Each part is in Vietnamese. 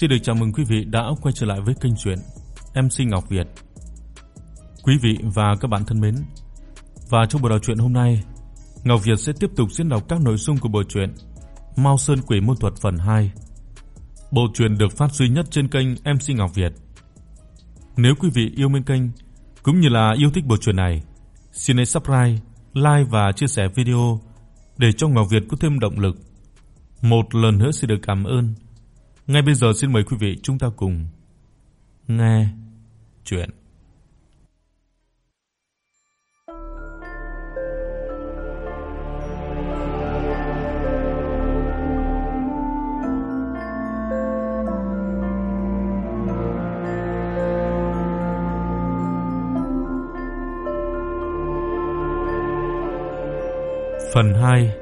Xin được chào mừng quý vị đã quay trở lại với kênh truyện MC Ngọc Việt. Quý vị và các bạn thân mến, và trong buổi đọc truyện hôm nay, Ngọc Việt sẽ tiếp tục diễn đọc các nội dung của bộ truyện Mao Sơn Quỷ Môn Thuật phần 2. Bộ truyện được phát duy nhất trên kênh MC Ngọc Việt. Nếu quý vị yêu mến kênh cũng như là yêu thích bộ truyện này, xin hãy subscribe, like và chia sẻ video để cho Ngọc Việt có thêm động lực. Một lần nữa xin được cảm ơn. Ngay bây giờ xin mời quý vị chúng ta cùng nghe truyện. Phần 2: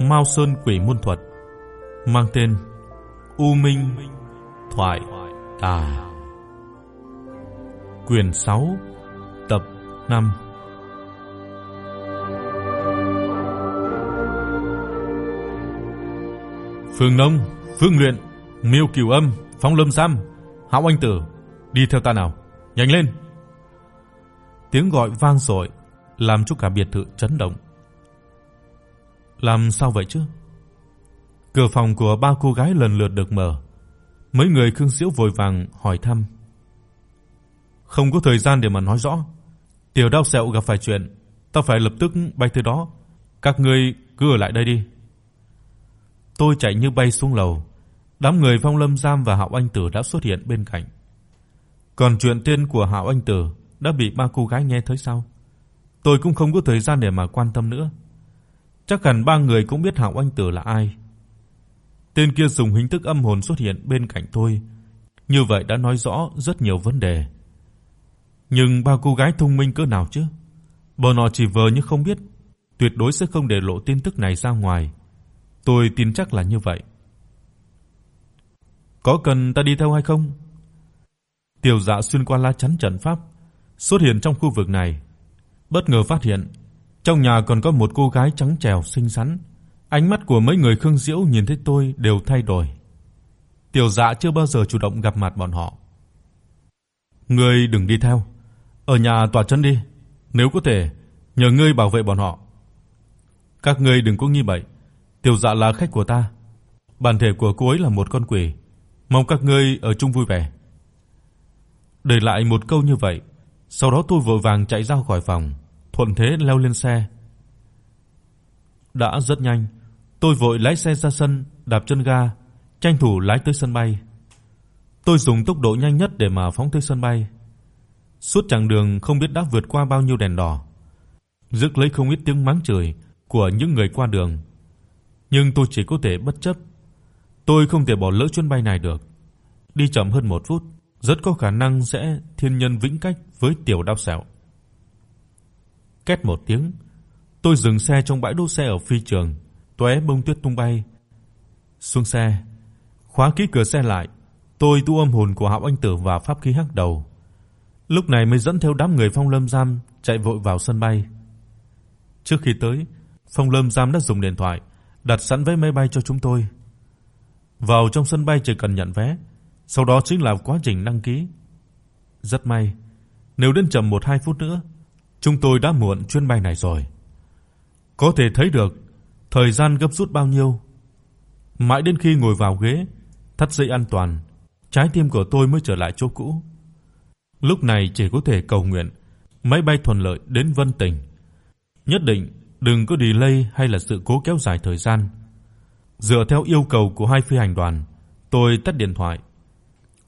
Mao Sơn Quỷ môn thuật, mang tên U Minh Thoại Tà. Quyền 6, tập 5. Phương Nông, Phương Luyện, Miêu Cửu Âm, Phong Lâm Sam, Hạo Anh Tử, đi theo ta nào, nhanh lên. Tiếng gọi vang dội làm cho cả biệt thự chấn động. Làm sao vậy chứ? Cửa phòng của ba cô gái lần lượt được mở. Mấy người Khương Diễu vội vàng hỏi thăm. Không có thời gian để mà nói rõ. Tiểu Đao Sẹo gặp phải chuyện, ta phải lập tức bay tới đó. Các ngươi cứ ở lại đây đi. Tôi chạy như bay xuống lầu. Đám người Phong Lâm Giam và Hạo Anh Tử đã xuất hiện bên cạnh. Còn chuyện tên của Hạo Anh Tử đã bị ba cô gái nghe thấy sao? Tôi cũng không có thời gian để mà quan tâm nữa. Chắc hẳn ba người cũng biết Hạo Anh Tử là ai. Tên kia dùng hình thức âm hồn xuất hiện bên cạnh tôi, như vậy đã nói rõ rất nhiều vấn đề. Nhưng ba cô gái thông minh cỡ nào chứ? Bọn họ chỉ vờ như không biết, tuyệt đối sẽ không để lộ tin tức này ra ngoài. Tôi tin chắc là như vậy. Có cần ta đi theo hay không? Tiểu Dạ xuyên qua lá chắn trận pháp, xuất hiện trong khu vực này, bất ngờ phát hiện trong nhà còn có một cô gái trắng trẻo xinh xắn. Ánh mắt của mấy người Khương Diễu nhìn thấy tôi đều thay đổi. Tiểu Dạ chưa bao giờ chủ động gặp mặt bọn họ. Ngươi đừng đi theo, ở nhà tọa chân đi, nếu có thể, nhờ ngươi bảo vệ bọn họ. Các ngươi đừng có nghi bậy, Tiểu Dạ là khách của ta. Bản thể của cô ấy là một con quỷ, mong các ngươi ở chung vui vẻ. Để lại một câu như vậy, sau đó tôi vội vàng chạy ra khỏi phòng thuận thế leo lên xe. Đã rất nhanh, tôi vội lái xe ra sân, đạp chân ga, tranh thủ lái tới sân bay. Tôi dùng tốc độ nhanh nhất để mà phóng tới sân bay. Suốt chặng đường không biết đã vượt qua bao nhiêu đèn đỏ, rực lấy không ít tiếng mắng chửi của những người qua đường. Nhưng tôi chỉ có thể bất chấp. Tôi không thể bỏ lỡ chuyến bay này được. Đi chậm hơn 1 phút, rất có khả năng sẽ thiên nhân vĩnh cách với tiểu đao sẹo. Két một tiếng, tôi dừng xe trong bãi đỗ xe ở phi trường, tóe bông tuyết tung bay. Xuống xe, khóa kỹ cửa xe lại, tôi tu âm hồn của Hạo Anh Tử và pháp khí hắc đầu. Lúc này mới dẫn theo đám người Phong Lâm Giam chạy vội vào sân bay. Trước khi tới, Phong Lâm Giam đã dùng điện thoại đặt sẵn vé máy bay cho chúng tôi. Vào trong sân bay chỉ cần nhận vé, sau đó chính là quá trình đăng ký. Rất may, nếu đến chậm 1-2 phút nữa Chúng tôi đã muộn chuyến bay này rồi. Có thể thấy được thời gian gấp rút bao nhiêu. Mãi đến khi ngồi vào ghế, thắt dây an toàn, trái tim của tôi mới trở lại chỗ cũ. Lúc này chỉ có thể cầu nguyện máy bay thuận lợi đến Vân Tỉnh. Nhất định đừng có delay hay là sự cố kéo dài thời gian. Dựa theo yêu cầu của hai phi hành đoàn, tôi tắt điện thoại.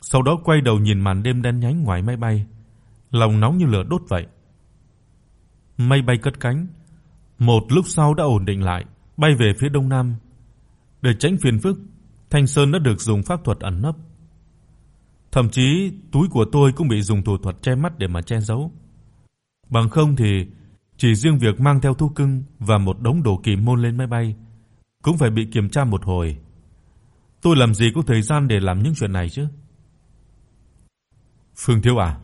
Sau đó quay đầu nhìn màn đêm đen nhánh ngoài máy bay, lòng nóng như lửa đốt vậy. máy bay cất cánh, một lúc sau đã ổn định lại, bay về phía đông nam. Để tránh phiền phức, Thanh Sơn đã được dùng pháp thuật ẩn nấp. Thậm chí túi của tôi cũng bị dùng thủ thuật che mắt để mà che giấu. Bằng không thì chỉ riêng việc mang theo thú cưng và một đống đồ kỳ môn lên máy bay cũng phải bị kiểm tra một hồi. Tôi làm gì có thời gian để làm những chuyện này chứ? Phương Thiếu à,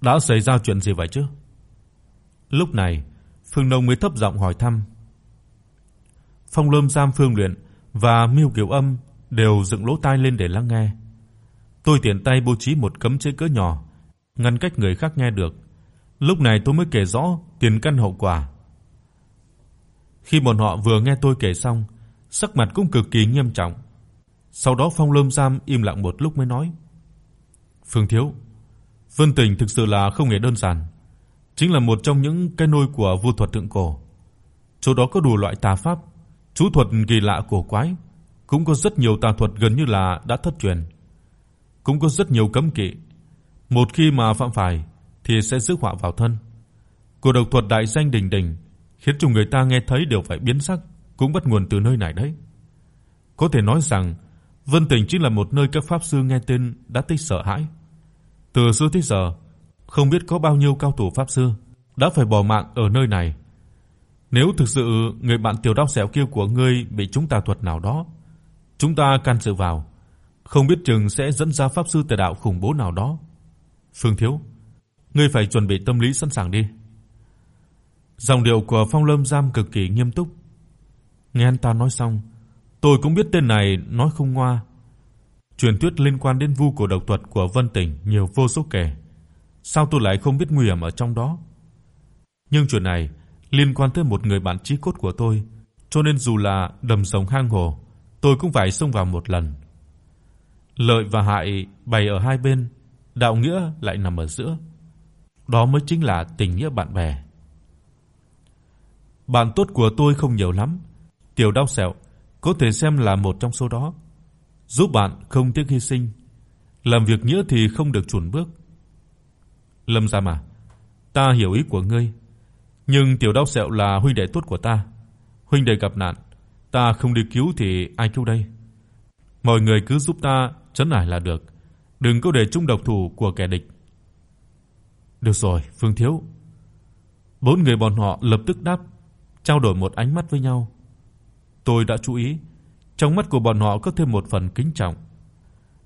đã xảy ra chuyện gì vậy chứ? Lúc này, Phương Nông mới thấp giọng hỏi thăm. Phong Lâm Giam Phương Luyện và Miêu Kiều Âm đều dựng lỗ tai lên để lắng nghe. Tôi tiện tay bố trí một cấm chế cỡ nhỏ, ngăn cách người khác nghe được. Lúc này tôi mới kể rõ tiền căn hậu quả. Khi bọn họ vừa nghe tôi kể xong, sắc mặt cũng cực kỳ nghiêm trọng. Sau đó Phong Lâm Giam im lặng một lúc mới nói: "Phương thiếu, Vân Tình thực sự là không hề đơn giản, chính là một trong những cái nôi của vu thuật thượng cổ. Chỗ đó có đủ loại tà pháp, chú thuật kỳ lạ cổ quái, cũng có rất nhiều tà thuật gần như là đã thất truyền. Cũng có rất nhiều cấm kỵ. Một khi mà phạm phải thì sẽ rước họa vào thân. Cổ độc thuật đại danh đỉnh đỉnh, khiến cho người ta nghe thấy đều phải biến sắc, cũng bắt nguồn từ nơi này đấy. Có thể nói rằng Vân Tỉnh chính là một nơi các pháp sư nghe tên đã tích sợ hãi. Từ xưa tới giờ, không biết có bao nhiêu cao thủ pháp sư đã phải bỏ mạng ở nơi này. Nếu thực sự người bạn tiểu đao xẻo kia của ngươi bị chúng ta thuật nào đó, chúng ta can dự vào, không biết chừng sẽ dẫn ra pháp sư tà đạo khủng bố nào đó. Phương thiếu, ngươi phải chuẩn bị tâm lý sẵn sàng đi. Giọng điệu của Phong Lâm Giam cực kỳ nghiêm túc. Nghe anh ta nói xong, tôi cũng biết tên này nói không ngoa. Truyền thuyết liên quan đến vu cổ độc thuật của Vân Tỉnh nhiều vô số kể. Sao tôi lại không biết nguy hiểm ở trong đó? Nhưng chuyện này liên quan tới một người bạn chí cốt của tôi, cho nên dù là đầm rồng hang hồ, tôi cũng phải xông vào một lần. Lợi và hại bày ở hai bên, đạo nghĩa lại nằm ở giữa. Đó mới chính là tình nghĩa bạn bè. Bạn tốt của tôi không nhiều lắm, Tiểu Đao Sẹo có thể xem là một trong số đó. Giúp bạn không tiếc hy sinh, làm việc nghĩa thì không được chùn bước. Lâm Gia mà, ta hiểu ý của ngươi, nhưng Tiểu Đao Sẹo là huynh đệ tốt của ta. Huynh đệ gặp nạn, ta không đi cứu thì ai cứu đây? Mọi người cứ giúp ta trấn ải là được, đừng có để chúng độc thủ của kẻ địch. Được rồi, Phương thiếu. Bốn người bọn họ lập tức đáp, trao đổi một ánh mắt với nhau. Tôi đã chú ý, trong mắt của bọn họ có thêm một phần kính trọng.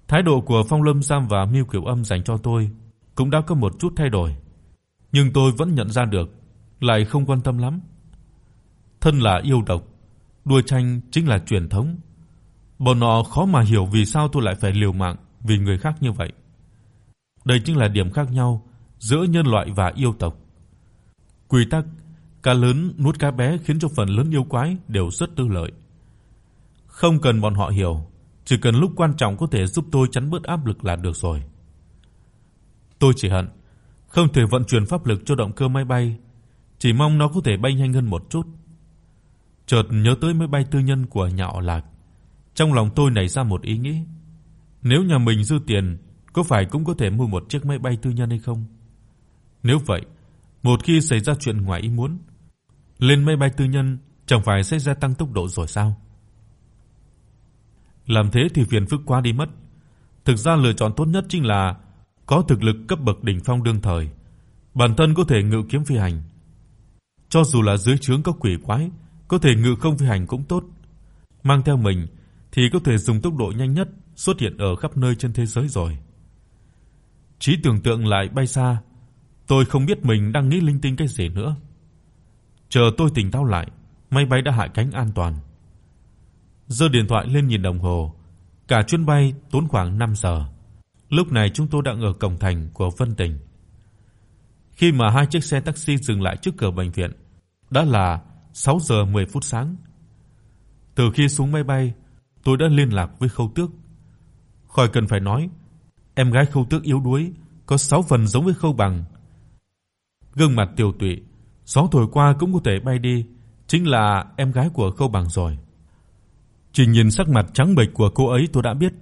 Thái độ của Phong Lâm Sam và Miêu Kiều Âm dành cho tôi cũng đã có một chút thay đổi, nhưng tôi vẫn nhận ra được, lại không quan tâm lắm. Thân là yêu độc, đua tranh chính là truyền thống. Bọn họ khó mà hiểu vì sao tôi lại phải liều mạng vì người khác như vậy. Đây chính là điểm khác nhau giữa nhân loại và yêu tộc. Quy tắc cá lớn nuốt cá bé khiến cho phần lớn yêu quái đều rất tư lợi. Không cần bọn họ hiểu, chỉ cần lúc quan trọng có thể giúp tôi chắn bớt áp lực là được rồi. Tôi chỉ hận không thể vận chuyển pháp lực cho động cơ máy bay, chỉ mong nó có thể bay nhanh hơn một chút. Chợt nhớ tới máy bay tư nhân của nhà họ Lạc, trong lòng tôi nảy ra một ý nghĩ. Nếu nhà mình dư tiền, có phải cũng có thể mua một chiếc máy bay tư nhân hay không? Nếu vậy, một khi xảy ra chuyện ngoài ý muốn, lên máy bay tư nhân chẳng phải sẽ gia tăng tốc độ rồi sao? Làm thế thì phiền phức quá đi mất. Thực ra lựa chọn tốt nhất chính là có thực lực cấp bậc đỉnh phong đương thời, bản thân có thể ngự kiếm phi hành. Cho dù là dưới trướng có quỷ quái, có thể ngự không phi hành cũng tốt. Mang theo mình thì có thể dùng tốc độ nhanh nhất xuất hiện ở khắp nơi trên thế giới rồi. Trí tưởng tượng lại bay xa, tôi không biết mình đang nghĩ linh tinh cái gì nữa. Chờ tôi tỉnh táo lại, máy bay đã hạ cánh an toàn. Giơ điện thoại lên nhìn đồng hồ, cả chuyến bay tốn khoảng 5 giờ. Lúc này chúng tôi đang ở cổng thành của Vân Tỉnh. Khi mà hai chiếc xe taxi dừng lại trước cửa bệnh viện, đã là 6 giờ 10 phút sáng. Từ khi xuống máy bay, tôi đã liên lạc với Khâu Tước. Khỏi cần phải nói, em gái Khâu Tước yếu đuối, có 6 phần giống với Khâu Bằng. Gương mặt tiều tụy, gió thổi qua cũng có thể bay đi, chính là em gái của Khâu Bằng rồi. Chỉ nhìn sắc mặt trắng bệch của cô ấy tôi đã biết,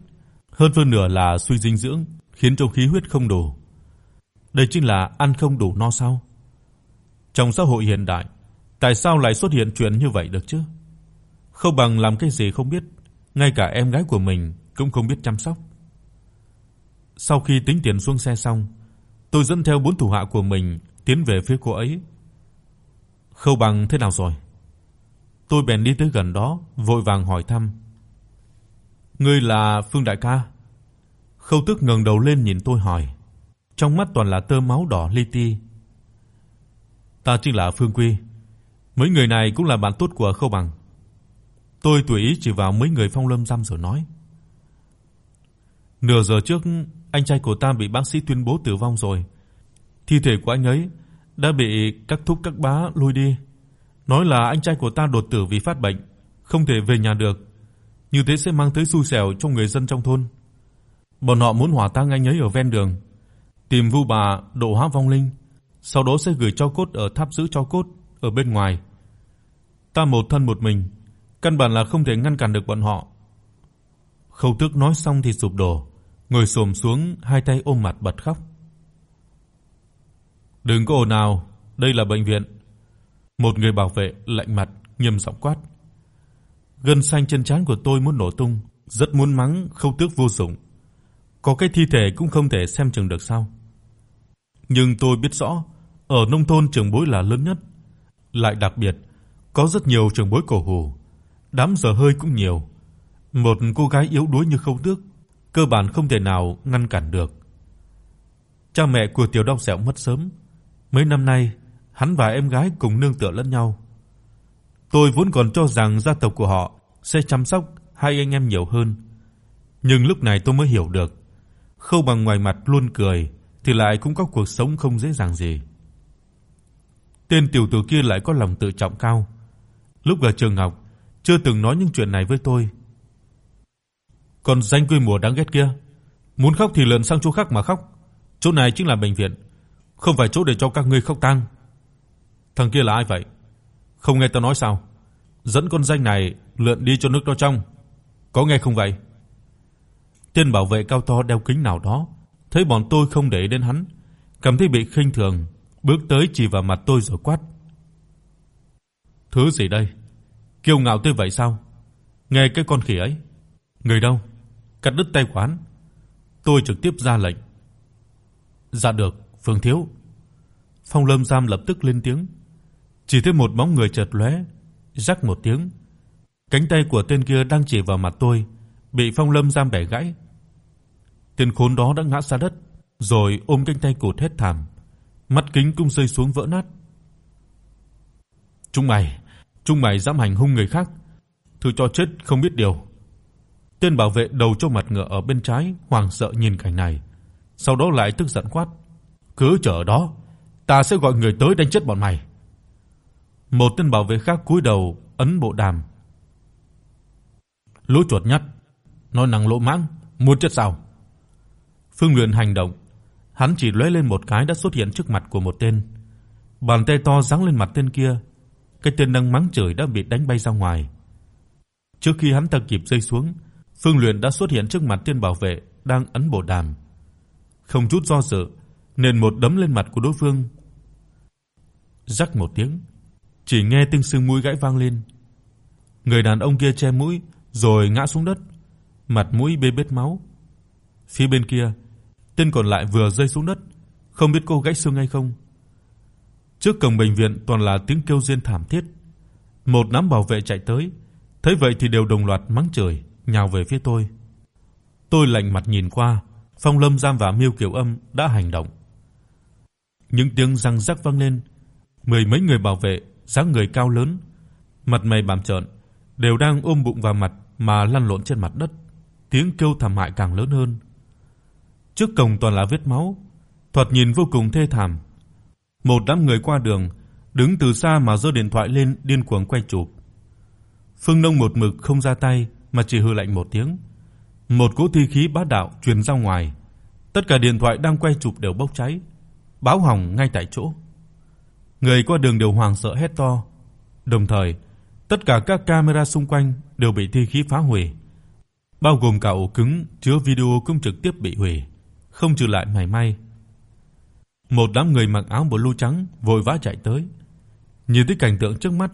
hơn phân nửa là suy dinh dưỡng, khiến cho khí huyết không đủ. Đây chính là ăn không đủ no sao? Trong xã hội hiện đại, tại sao lại xuất hiện chuyện như vậy được chứ? Không bằng làm cái gì không biết, ngay cả em gái của mình cũng không biết chăm sóc. Sau khi tính tiền xuống xe xong, tôi dẫn theo bốn thủ hạ của mình tiến về phía cô ấy. Khâu Bằng thế nào rồi? Tôi bèn đi tới gần đó, vội vàng hỏi thăm. "Ngươi là Phương đại ca?" Khâu Tức ngẩng đầu lên nhìn tôi hỏi, trong mắt toàn là tơ máu đỏ li ti. "Ta chính là Phương Quy. Mấy người này cũng là bạn tốt của Khâu Bằng." Tôi tùy ý chỉ vào mấy người Phong Lâm giam rồi nói. Nửa giờ trước, anh trai của ta bị bác sĩ tuyên bố tử vong rồi. Thi thể của anh ấy đã bị các thúc các bá lôi đi, nói là anh trai của ta đột tử vì phát bệnh, không thể về nhà được. Như thế sẽ mang tới xui xẻo cho người dân trong thôn. Bọn họ muốn hỏa táng anh ấy ở ven đường, tìm vu bà độ hóa vong linh, sau đó sẽ gửi cho cốt ở tháp giữ cho cốt ở bên ngoài. Ta một thân một mình, căn bản là không thể ngăn cản được bọn họ. Khâu Tước nói xong thì sụp đổ, ngồi xổm xuống, hai tay ôm mặt bật khóc. "Đừng có ồn ào, đây là bệnh viện." Một người bảo vệ lạnh mặt nghiêm giọng quát. Gân xanh trên trán của tôi muốn nổ tung, rất muốn mắng Khâu Tước vô dụng. Có cái thi thể cũng không thể xem chừng được sao? Nhưng tôi biết rõ, ở nông thôn trường bối là lớn nhất, lại đặc biệt có rất nhiều trường bối cổ hủ, đám giờ hơi cũng nhiều. Một cô gái yếu đuối như không Tước, cơ bản không thể nào ngăn cản được. Cha mẹ của Tiểu Đông Sẹo mất sớm, mấy năm nay hắn và em gái cùng nương tựa lẫn nhau. Tôi vốn còn cho rằng gia tộc của họ sẽ chăm sóc hai anh em nhiều hơn, nhưng lúc này tôi mới hiểu được, Khâu bằng ngoài mặt luôn cười thì lại cũng có cuộc sống không dễ dàng gì. Tên tiểu tử kia lại có lòng tự trọng cao. Lúc ở trường học chưa từng nói những chuyện này với tôi. Còn danh quê mùa đáng ghét kia, muốn khóc thì lượn sang chỗ khác mà khóc. Chỗ này chính là bệnh viện, không phải chỗ để cho các ngươi khóc tang. Thằng kia là ai vậy? Không nghe tao nói sao? Dẫn con danh này lượn đi cho nước nó trong. Có nghe không vậy? Tên bảo vệ cao to đeo kính nào đó, thấy bọn tôi không để đến hắn, cảm thấy bị khinh thường, bước tới chỉ vào mặt tôi rồi quát: "Thứ gì đây? Kiêu ngạo tới vậy sao? Nghe cái con khỉ ấy, người đâu? Cắt đứt tay quán." Tôi trực tiếp ra lệnh. "Dạ được, Phương thiếu." Phong Lâm Giam lập tức lên tiếng. Chỉ thấy một bóng người chợt lóe, rắc một tiếng. Cánh tay của tên kia đang chỉ vào mặt tôi, bị Phong Lâm Giam bẻ gãy. Tên khốn đó đã ngã ra đất, rồi ôm cánh tay cụt hết thảm, mắt kính cũng rơi xuống vỡ nát. Chúng mày, chúng mày dám hành hung người khác, thử cho chết không biết điều. Tên bảo vệ đầu cho mặt ngựa ở bên trái hoảng sợ nhìn cảnh này, sau đó lại tức giận quát: "Cứ chờ đó, ta sẽ gọi người tới đánh chết bọn mày." Một tên bảo vệ khác cúi đầu ấn bộ đàm. Lũ chuột nhắt, nói năng lỗ mãng, muốn chết sao? Phương Luyện hành động, hắn chỉ lóe lên một cái đã xuất hiện trước mặt của một tên. Bàn tay to giáng lên mặt tên kia, cái tên đang mắng chửi đã bị đánh bay ra ngoài. Trước khi hắn ta kịp rơi xuống, Phương Luyện đã xuất hiện trước mặt tên bảo vệ đang ấn bộ đàm. Không chút do dự, nên một đấm lên mặt của đối phương. Rắc một tiếng, chỉ nghe tiếng xương mũi gãy vang lên. Người đàn ông kia che mũi rồi ngã xuống đất, mặt mũi bê bết máu. Phía bên kia, tên còn lại vừa rơi xuống đất, không biết cô gãy xương hay không. Trước cổng bệnh viện toàn là tiếng kêu rên thảm thiết. Một đám bảo vệ chạy tới, thấy vậy thì đều đồng loạt mắng chửi, nhào về phía tôi. Tôi lạnh mặt nhìn qua, Phong Lâm Giam và Miêu Kiều Âm đã hành động. Những tiếng răng rắc vang lên, mười mấy người bảo vệ, dáng người cao lớn, mặt mày bặm trợn, đều đang ôm bụng vào mặt mà lăn lộn trên mặt đất, tiếng kêu thảm hại càng lớn hơn. Trước cổng toàn là vết máu, thoạt nhìn vô cùng thê thảm. Một đám người qua đường đứng từ xa mà giơ điện thoại lên điên cuồng quay chụp. Phương Nông một mực không ra tay mà chỉ hừ lạnh một tiếng. Một cỗ thi khí bá đạo truyền ra ngoài, tất cả điện thoại đang quay chụp đều bốc cháy, báo hỏng ngay tại chỗ. Người qua đường đều hoảng sợ hét to, đồng thời tất cả các camera xung quanh đều bị thi khí phá hủy, bao gồm cả ổ cứng chứa video cũng trực tiếp bị hủy không trừ lại mảy may. Một đám người mặc áo blue trắng vội vã chạy tới. Nhìn thấy cảnh tượng trước mắt,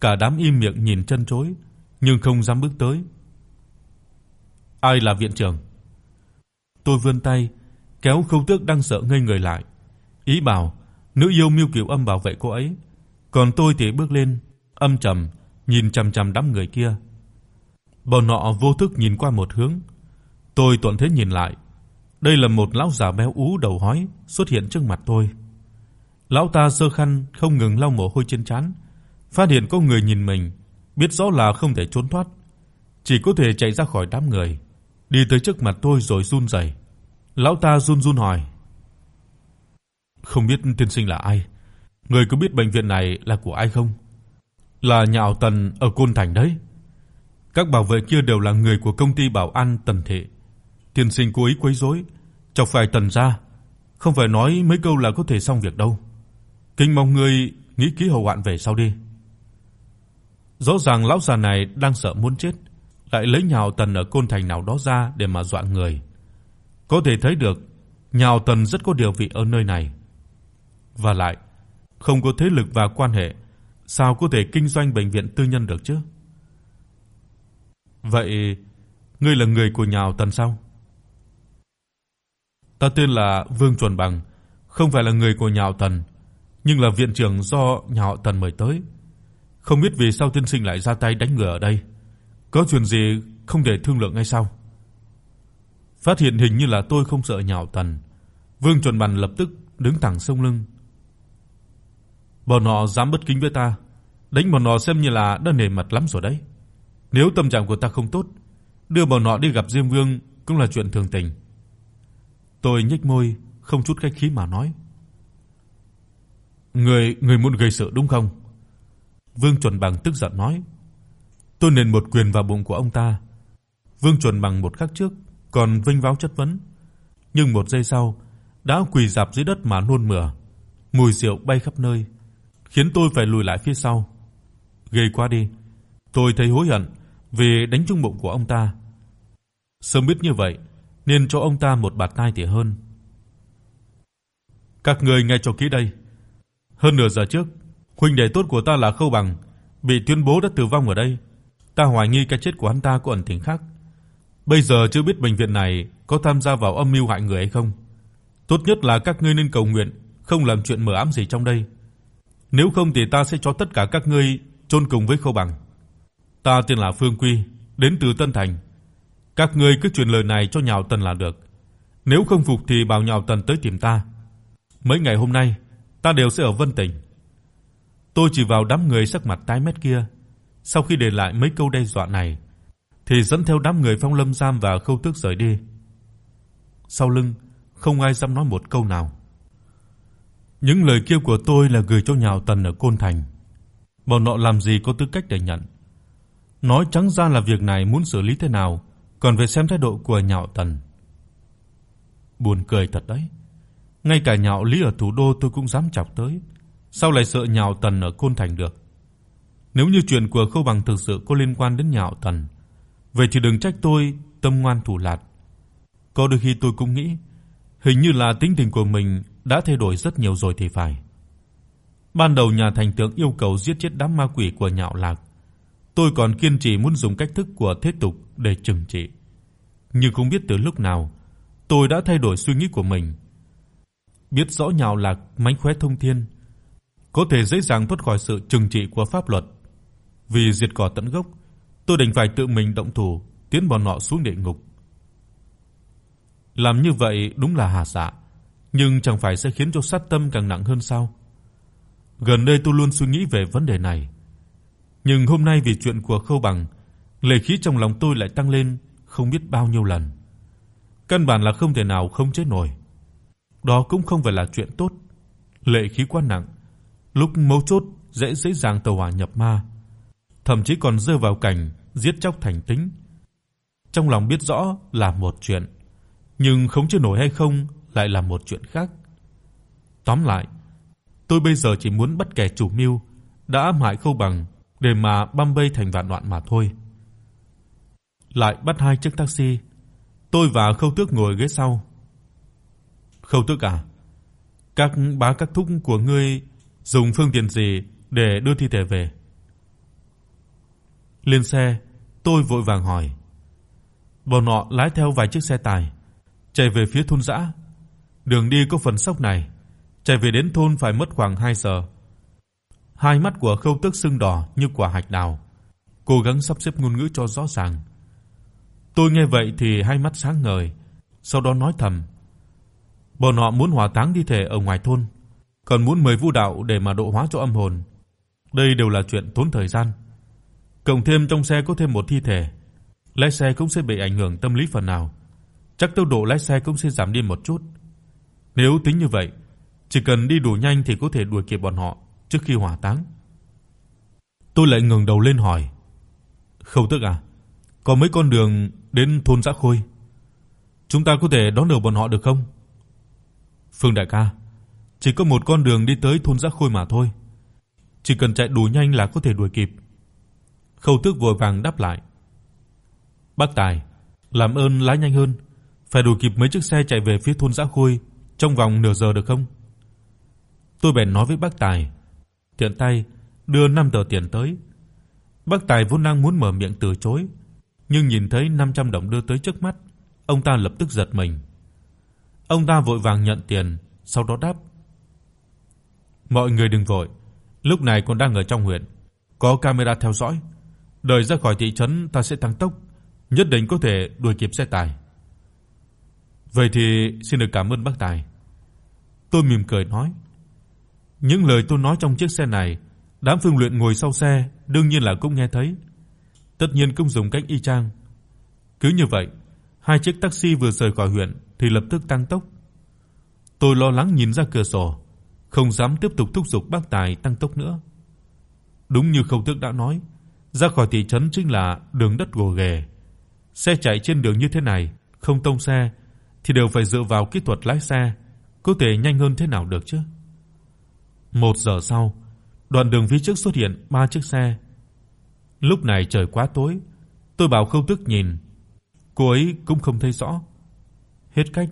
cả đám im miệng nhìn chân chối, nhưng không dám bước tới. Ai là viện trưởng? Tôi vươn tay, kéo Khâu Tước đang sợ ngây người lại, ý bảo nữ yêu Miêu Kiều Âm bảo vệ cô ấy, còn tôi thì bước lên, âm trầm nhìn chằm chằm đám người kia. Bọn họ vô thức nhìn qua một hướng, tôi thuận thế nhìn lại, đây là một lão già béo ú đầu hói xuất hiện trước mặt tôi. Lão ta sơ khăn không ngừng lau mồ hôi trên trán, phát hiện có người nhìn mình, biết rõ là không thể trốn thoát, chỉ có thể chạy ra khỏi đám người. đi tới trước mặt tôi rồi run rẩy. Lão ta run run hỏi: "Không biết tiên sinh là ai? Người có biết bệnh viện này là của ai không?" "Là nhà họ Tần ở Côn Thành đấy." Các bảo vệ kia đều là người của công ty bảo an Tần Thị. Tiên sinh cố ý quấy rối, chọc phải Tần gia, không phải nói mấy câu là có thể xong việc đâu. Kính mong ngươi nghĩ kỹ hậu hoạn về sau đi. Rõ ràng lão già này đang sợ muốn chết, lại lấy nhào Tần ở côn thành nào đó ra để mà dọa người. Có thể thấy được, nhào Tần rất có địa vị ở nơi này. Và lại, không có thế lực và quan hệ, sao có thể kinh doanh bệnh viện tư nhân được chứ? Vậy ngươi là người của nhào Tần sao? Ta tên là Vương Chuẩn Bằng, không phải là người của nhào Tần, nhưng là viện trưởng do nhà họ Tần mời tới. Không biết vì sao tiên sinh lại ra tay đánh người ở đây? Có chuyện gì không để thương lượng ngay sao? Phát hiện hình như là tôi không sợ nhạo Tần. Vương Chuẩn Bằng lập tức đứng thẳng sống lưng. Bọn họ dám bất kính với ta, đánh bọn họ xem như là đã nể mặt lắm rồi đấy. Nếu tâm trạng của ta không tốt, đưa bọn họ đi gặp Diêm Vương cũng là chuyện thường tình. Tôi nhếch môi, không chút khách khí mà nói. Người người muốn gây sự đúng không? Vương Chuẩn Bằng tức giận nói. Tôi nện một quyền vào bụng của ông ta. Vương Chuẩn Bằng một khắc trước còn vinh váo chất vấn, nhưng một giây sau đã quỳ rạp dưới đất mà nôn mửa. Mùi rượu bay khắp nơi, khiến tôi phải lùi lại phía sau. Ghê quá đi. Tôi thấy hối hận vì đánh trúng bụng của ông ta. Sớm biết như vậy, nên cho ông ta một bạt tai thì hơn. Các ngươi nghe cho kỹ đây. Hơn nửa giờ trước, huynh đệ tốt của ta là Khâu Bằng bị tuyên bố đã tử vong ở đây. Ta hoài nghi cái chết của hắn ta có ẩn tình khác. Bây giờ chưa biết bệnh viện này có tham gia vào âm mưu hại người hay không. Tốt nhất là các ngươi nên cầu nguyện không làm chuyện mờ ám gì trong đây. Nếu không thì ta sẽ cho tất cả các ngươi chôn cùng với Khâu Bằng. Ta tên là Phương Quy, đến từ Tân Thành. Các ngươi cứ truyền lời này cho nhào Tần là được. Nếu không phục thì bảo nhào Tần tới tìm ta. Mấy ngày hôm nay, ta đều sẽ ở Vân Tỉnh. Tôi chỉ vào đám người sắc mặt tái mét kia, sau khi để lại mấy câu đe dọa này, thì dẫn theo đám người Phong Lâm Giam và Khâu Tước rời đi. Sau lưng không ai dám nói một câu nào. Những lời kêu của tôi là gửi cho nhào Tần ở Côn Thành. Bọn họ làm gì có tư cách để nhận. Nói trắng ra là việc này muốn xử lý thế nào, còn phải xem thái độ của Nhạo Tần. Buồn cười thật đấy. Ngay cả Nhạo Lý ở thủ đô tôi cũng dám chọc tới, sao lại sợ Nhạo Tần ở Côn Thành được? Nếu như chuyện của Khâu Bằng thực sự có liên quan đến Nhạo Tần, vậy thì đừng trách tôi tâm ngoan thủ lạt. Có đôi khi tôi cũng nghĩ, hình như là tính tình của mình đã thay đổi rất nhiều rồi thì phải. Ban đầu nhà thành tướng yêu cầu giết chết đám ma quỷ của Nhạo Lạc, tôi còn kiên trì muốn dùng cách thức của thế tục để trừng trị. Nhưng không biết từ lúc nào, tôi đã thay đổi suy nghĩ của mình. Biết rõ nhào Lạc mánh khóe thông thiên, có thể dễ dàng thoát khỏi sự trừng trị của pháp luật. Vì diệt cỏ tận gốc, tôi đành phải tự mình động thủ, tiến bọn họ xuống địa ngục. Làm như vậy đúng là hà dạ, nhưng chẳng phải sẽ khiến cho sát tâm càng nặng hơn sao? Gần đây tôi luôn suy nghĩ về vấn đề này. Nhưng hôm nay vì chuyện của Khâu Bằng, lệ khí trong lòng tôi lại tăng lên không biết bao nhiêu lần. Căn bản là không thể nào không chết nổi. Đó cũng không phải là chuyện tốt. Lệ khí quá nặng, lúc mấu chốt dễ dễ dàng tẩu hỏa nhập ma, thậm chí còn rơi vào cảnh giết chóc thành tính. Trong lòng biết rõ là một chuyện, nhưng không chết nổi hay không lại là một chuyện khác. Tóm lại, tôi bây giờ chỉ muốn bắt kẻ chủ mưu đã ám hại Khâu Bằng để mà băm vây thành vạn đoạn mà thôi. Lại bắt hai chiếc taxi, tôi và Khâu Tước ngồi ghế sau. Khâu Tước à, các bá các thúc của ngươi dùng phương tiện gì để đưa thi thể về? Lên xe, tôi vội vàng hỏi. Bọn họ lái theo vài chiếc xe tải, chạy về phía thôn dã. Đường đi có phần sóc này, chạy về đến thôn phải mất khoảng 2 giờ. Hai mắt của Khâu tước sưng đỏ như quả hạch đào, cố gắng sắp xếp ngôn ngữ cho rõ ràng. Tôi nghe vậy thì hai mắt sáng ngời, sau đó nói thầm: "Bọn họ muốn hỏa táng thi thể ở ngoài thôn, còn muốn mời Vu đạo để mà độ hóa cho âm hồn. Đây đều là chuyện tốn thời gian. Cộng thêm trong xe có thêm một thi thể, lái xe cũng sẽ bị ảnh hưởng tâm lý phần nào. Chắc tốc độ lái xe cũng sẽ giảm đi một chút. Nếu tính như vậy, chỉ cần đi đủ nhanh thì có thể đuổi kịp bọn họ trước khi hỏa táng. Tôi lại ngẩng đầu lên hỏi: "Khâu Tức à, có mấy con đường đến thôn Dã Khôi? Chúng ta có thể đón được bọn họ được không?" Phương đại ca, chỉ có một con đường đi tới thôn Dã Khôi mà thôi. Chỉ cần chạy đủ nhanh là có thể đuổi kịp. Khâu Tước vội vàng đáp lại. Bác Tài, làm ơn lái nhanh hơn, phải đuổi kịp mấy chiếc xe chạy về phía thôn Dã Khôi trong vòng nửa giờ được không? Tôi bèn nói với bác Tài, tiện tay đưa 5 tờ tiền tới. Bác Tài vốn đang muốn mở miệng từ chối, nhưng nhìn thấy 500 đồng đưa tới trước mắt, ông ta lập tức giật mình. Ông ta vội vàng nhận tiền, sau đó đáp: "Mọi người đừng vội, lúc này còn đang ở trong huyện, có camera theo dõi, đợi ra khỏi thị trấn ta sẽ tăng tốc, nhất định có thể đuổi kịp xe tải." Vậy thì xin được cảm ơn bác Tài. Tôi mỉm cười nói. Những lời tôi nói trong chiếc xe này, đám Phương Luyện ngồi sau xe đương nhiên là cũng nghe thấy. Tất nhiên cũng dùng cách y chang. Cứ như vậy, hai chiếc taxi vừa rời khỏi huyện thì lập tức tăng tốc. Tôi lo lắng nhìn ra cửa sổ, không dám tiếp tục thúc giục bác Tài tăng tốc nữa. Đúng như Khâu Tước đã nói, ra khỏi thị trấn chính là đường đất gồ ghề. Xe chạy trên đường như thế này, không tông xe thì đều phải dựa vào kỹ thuật lái xe, có thể nhanh hơn thế nào được chứ? Một giờ sau, đoạn đường phía trước xuất hiện ba chiếc xe. Lúc này trời quá tối, tôi bảo Khâu Tức nhìn, cô ấy cũng không thấy rõ. Hết cách,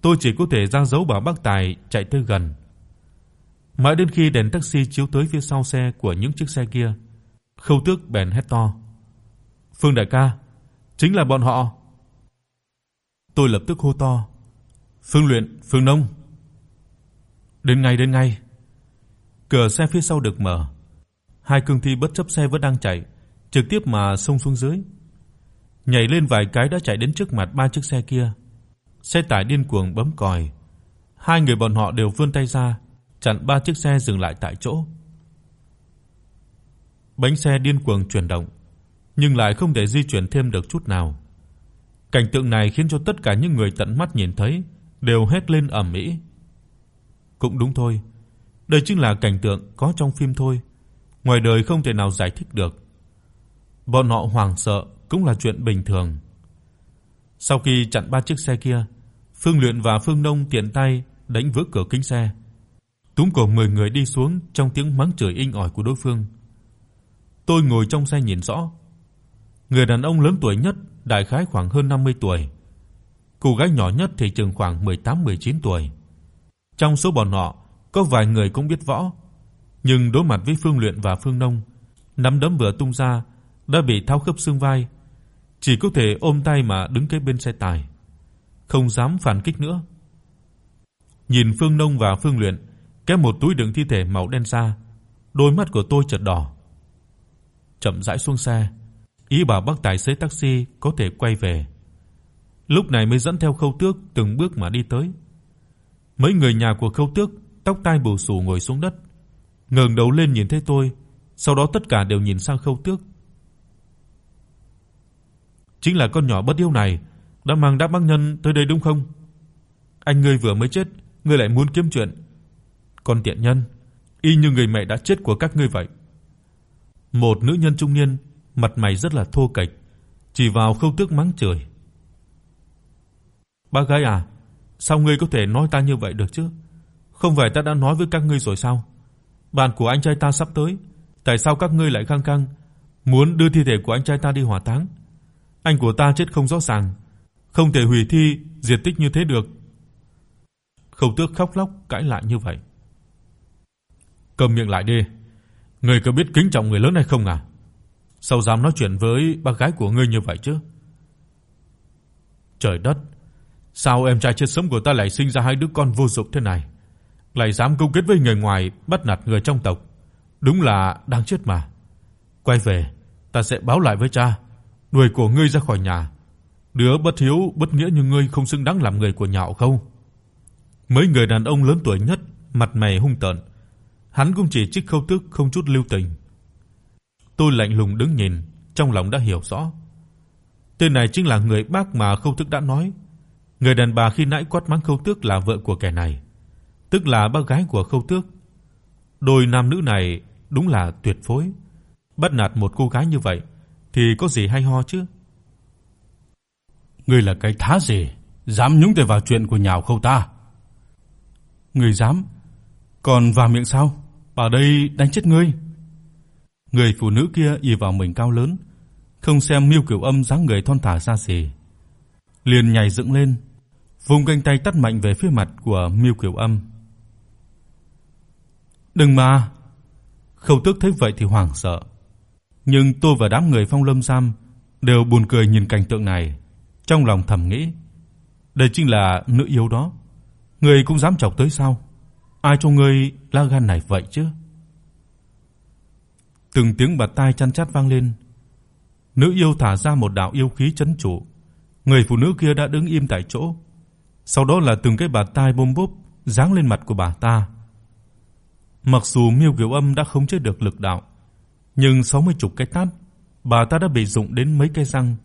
tôi chỉ có thể ra dấu bảo bác Tài chạy tới gần. Mãi đến khi đèn taxi chiếu tới phía sau xe của những chiếc xe kia, Khâu Tước bèn hét to: "Phương đại ca, chính là bọn họ!" Tôi lập tức hô to: "Phương Luyện, Phương Nông!" Đến ngay đến ngay. Cửa xe phía sau được mở. Hai cương thi bất chấp xe vẫn đang chạy, trực tiếp mà xông xuống dưới. Nhảy lên vài cái đã chạy đến trước mặt ba chiếc xe kia. Xe tải điên cuồng bấm còi. Hai người bọn họ đều vươn tay ra, chặn ba chiếc xe dừng lại tại chỗ. Bánh xe điên cuồng chuyển động, nhưng lại không thể di chuyển thêm được chút nào. Cảnh tượng này khiến cho tất cả những người tận mắt nhìn thấy đều hét lên ầm ĩ. Cũng đúng thôi, đây chính là cảnh tượng có trong phim thôi, ngoài đời không thể nào giải thích được. Bọn họ hoảng sợ cũng là chuyện bình thường. Sau khi chặn ba chiếc xe kia, Phương Luyện và Phương Nông tiện tay đánh vỡ cửa kính xe. Túm cổ 10 người đi xuống trong tiếng mắng chửi inh ỏi của đối phương. Tôi ngồi trong xe nhìn rõ. Người đàn ông lớn tuổi nhất đại khái khoảng hơn 50 tuổi. Cô gái nhỏ nhất thì chừng khoảng 18-19 tuổi. Trong số bọn họ, có vài người cũng biết võ, nhưng đối mặt với Phương Luyện và Phương Nông, nắm đấm vừa tung ra đã bị tháo khớp xương vai, chỉ có thể ôm tay mà đứng kế bên xe tải, không dám phản kích nữa. Nhìn Phương Nông và Phương Luyện kéo một túi đựng thi thể màu đen ra, đôi mắt của tôi chợt đỏ. Chậm rãi xuống xe, ý bảo bác tài xế taxi có thể quay về. Lúc này mới dẫn theo Khâu Tước từng bước mà đi tới. Mấy người nhà của Khâu Tước tóc tai bù xù ngồi xuống đất, ngẩng đầu lên nhìn thấy tôi, sau đó tất cả đều nhìn sang Khâu Tước. Chính là con nhỏ bất yêu này đã mang đáp bác nhân tới đây đúng không? Anh ngươi vừa mới chết, ngươi lại muốn kiếm chuyện. Con tiện nhân, y như người mẹ đã chết của các ngươi vậy. Một nữ nhân trung niên, mặt mày rất là thô kệch, chỉ vào Khâu Tước mắng chửi. ba gái à, sao ngươi có thể nói ta như vậy được chứ? Không phải ta đã nói với các ngươi rồi sao? Bạn của anh trai ta sắp tới, tại sao các ngươi lại khăng khăng muốn đưa thi thể của anh trai ta đi hỏa táng? Anh của ta chết không rõ ràng, không thể hủy thi diệt tích như thế được." Khâu Tước khóc lóc cãi lại như vậy. "Cầm miệng lại đi, ngươi có biết kính trọng người lớn hay không à? Sao dám nói chuyện với bác gái của ngươi như vậy chứ?" Trời đất, sao em trai chết sớm của ta lại sinh ra hai đứa con vô dụng thế này? lại dám câu kết với người ngoài bắt nạt người trong tộc, đúng là đáng chết mà. Quay về, ta sẽ báo lại với cha, đuổi của ngươi ra khỏi nhà. Đứa bất hiếu bất nghĩa như ngươi không xứng đáng làm người của nhà không? Mấy người đàn ông lớn tuổi nhất mặt mày hung tợn, hắn cũng chỉ trích Khâu Tước không chút lưu tình. Tôi lạnh lùng đứng nhìn, trong lòng đã hiểu rõ. Tên này chính là người bác mà Khâu Tước đã nói. Người đàn bà khi nãy quát mắng Khâu Tước là vợ của kẻ này, tức là bác gái của Khâu Tước. Đôi nam nữ này đúng là tuyệt phối. Bắt nạt một cô gái như vậy thì có gì hay ho chứ? Ngươi là cái thá gì, dám nhúng tay vào chuyện của nhà Khâu ta? Ngươi dám? Còn vào miệng sao? Bà đây đánh chết ngươi. Người phụ nữ kia ỷ vào mình cao lớn, không xem Miêu Kiều Âm dáng người thon thả xa xỉ, liền nhảy dựng lên, vùng cánh tay tát mạnh về phía mặt của Miêu Kiều Âm. "Đừng mà!" Khâu Tước thấy vậy thì hoảng sợ. Nhưng tôi và đám người Phong Lâm Giam đều buồn cười nhìn cảnh tượng này, trong lòng thầm nghĩ, đây chính là nữ yêu đó, người cũng dám chọc tới sao? Ai cho ngươi lá gan này vậy chứ? Từng tiếng bạt tai chăn chát vang lên. Nữ yêu thả ra một đạo yêu khí trấn trụ. Người phụ nữ kia đã đứng im tại chỗ. Sau đó là từng cái bạt tai bôm bốp giáng lên mặt của bà ta. Mặc dù Miêu Kiều Âm đã không chế được lực đạo, nhưng sáu mươi chục cái tát, bà ta đã bị rụng đến mấy cái răng,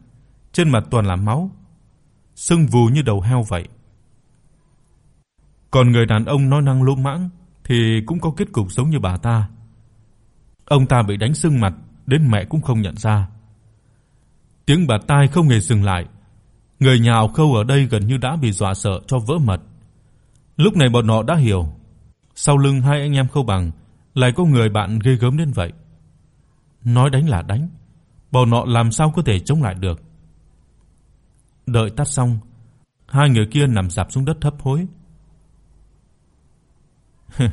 trên mặt toàn là máu, sưng vù như đầu heo vậy. Còn người đàn ông nói năng lỗ mãng thì cũng có kết cục giống như bà ta. Ông ta bị đánh sưng mặt đến mẹ cũng không nhận ra. Tiếng bà tai không hề dừng lại. Người nhà Khâu ở đây gần như đã bị dọa sợ cho vỡ mật. Lúc này bọn họ đã hiểu, sau lưng hai anh em Khâu Bằng lại có người bạn ghê gớm đến vậy. Nói đánh là đánh, bọn nọ làm sao có thể chống lại được. Đợi tắt xong, hai người kia nằm rạp xuống đất hấp hối.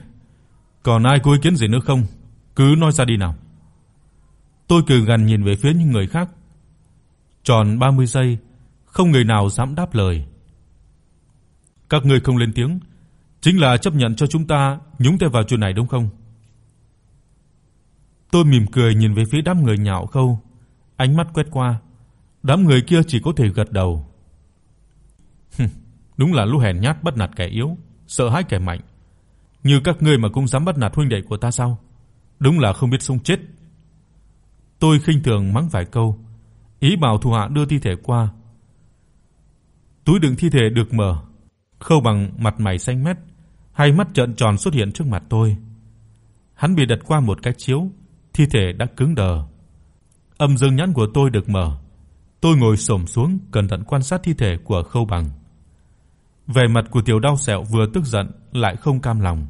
Còn ai có ý kiến gì nữa không? Cứ nói ra đi nào. Tôi cười gằn nhìn về phía những người khác. Tròn 30 giây, không người nào dám đáp lời. Các ngươi không lên tiếng, chính là chấp nhận cho chúng ta nhúng tay vào chuyện này đúng không? Tôi mỉm cười nhìn về phía đám người nhạo Khâu, ánh mắt quét qua, đám người kia chỉ có thể gật đầu. đúng là lũ hèn nhát bắt nạt kẻ yếu, sợ hãi kẻ mạnh. Như các ngươi mà cũng dám bắt nạt huynh đệ của ta sao? Đúng là không biết sống chết. Tôi khinh thường mắng vài câu, ý bảo thủ hạ đưa thi thể qua. Túi đựng thi thể được mở, Khâu bằng mặt mày xanh mét, hai mắt trợn tròn xuất hiện trước mặt tôi. Hắn bị đặt qua một cái chiếu, thi thể đã cứng đờ. Âm dương nhãn của tôi được mở. Tôi ngồi xổm xuống cẩn thận quan sát thi thể của Khâu bằng. Vẻ mặt của Tiểu Đao Sẹo vừa tức giận lại không cam lòng.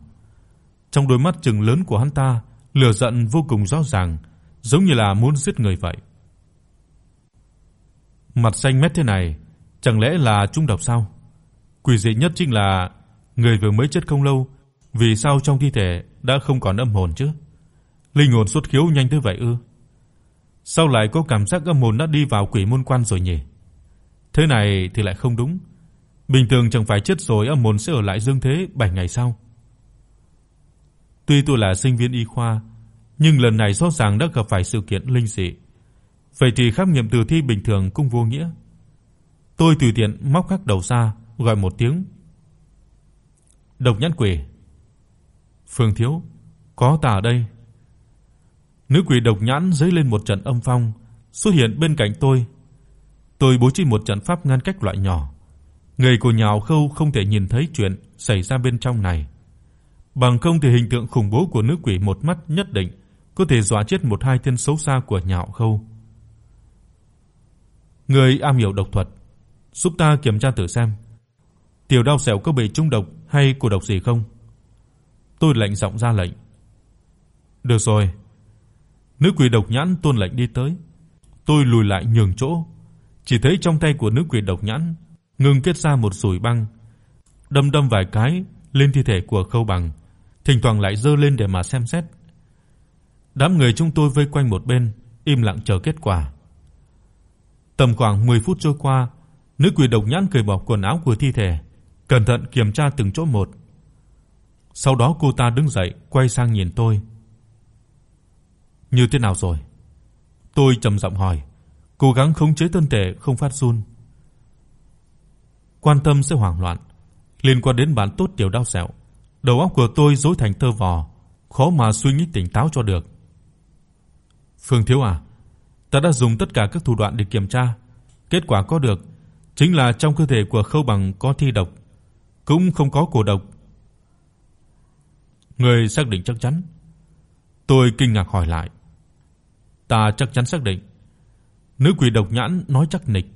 Trong đôi mắt trừng lớn của hắn ta, lửa giận vô cùng rõ ràng, giống như là muốn giết người vậy. Mặt xanh mét thế này, chẳng lẽ là trung độc sao? Quỷ dị nhất chính là người vừa mới chết không lâu, vì sao trong thi thể đã không còn âm hồn chứ? Linh hồn xuất khiếu nhanh thế vậy ư? Sao lại có cảm giác âm hồn đã đi vào quỷ môn quan rồi nhỉ? Thế này thì lại không đúng. Bình thường chẳng phải chết rồi âm hồn sẽ ở lại dương thế 7 ngày sau. Tuy tôi là sinh viên y khoa, nhưng lần này rõ ràng đã gặp phải sự kiện linh dị. Vậy thì khám nghiệm tử thi bình thường cũng vô nghĩa. Tôi tùy tiện móc các đầu ra, gọi một tiếng. Độc nhãn quỷ. Phương thiếu, có ta ở đây. Nữ quỷ độc nhãn giấy lên một trận âm phong, xuất hiện bên cạnh tôi. Tôi bố trí một trận pháp ngăn cách loại nhỏ. Người của nhà Khâu không thể nhìn thấy chuyện xảy ra bên trong này. Bằng không thì hình tượng khủng bố của nữ quỷ một mắt nhất định có thể dọa chết một hai tên xấu xa của nhạo khâu. Người am hiểu độc thuật, giúp ta kiểm tra thử xem. Tiểu Đao Sẹo có bị trúng độc hay cổ độc gì không? Tôi lạnh giọng ra lệnh. Được rồi. Nữ quỷ độc nhãn tuôn lệnh đi tới. Tôi lùi lại nhường chỗ, chỉ thấy trong tay của nữ quỷ độc nhãn ngưng kết ra một sủi băng, đâm đâm vài cái lên thi thể của Khâu Bằng thỉnh thoảng lại giơ lên để mà xem xét. Đám người chúng tôi vây quanh một bên, im lặng chờ kết quả. Tầm khoảng 10 phút trôi qua, nữ quỷ độc nhãn cởi bỏ quần áo của thi thể, cẩn thận kiểm tra từng chỗ một. Sau đó cô ta đứng dậy, quay sang nhìn tôi. "Như thế nào rồi?" Tôi trầm giọng hỏi, cố gắng khống chế thân thể không phát run. Quan tâm sẽ hoảng loạn, liên quan đến bản tốt tiểu đau sẹo. Đầu óc của tôi rối thành tơ vò, khó mà suy nghĩ tỉnh táo cho được. Phương thiếu à, ta đã dùng tất cả các thủ đoạn để kiểm tra, Kết quả có được chính là trong cơ thể của Khâu Bằng có thi độc, cũng không có cổ độc. Người xác định chắc chắn? Tôi kinh ngạc hỏi lại. Ta chắc chắn xác định. Nữ quỷ độc nhãn nói chắc nịch.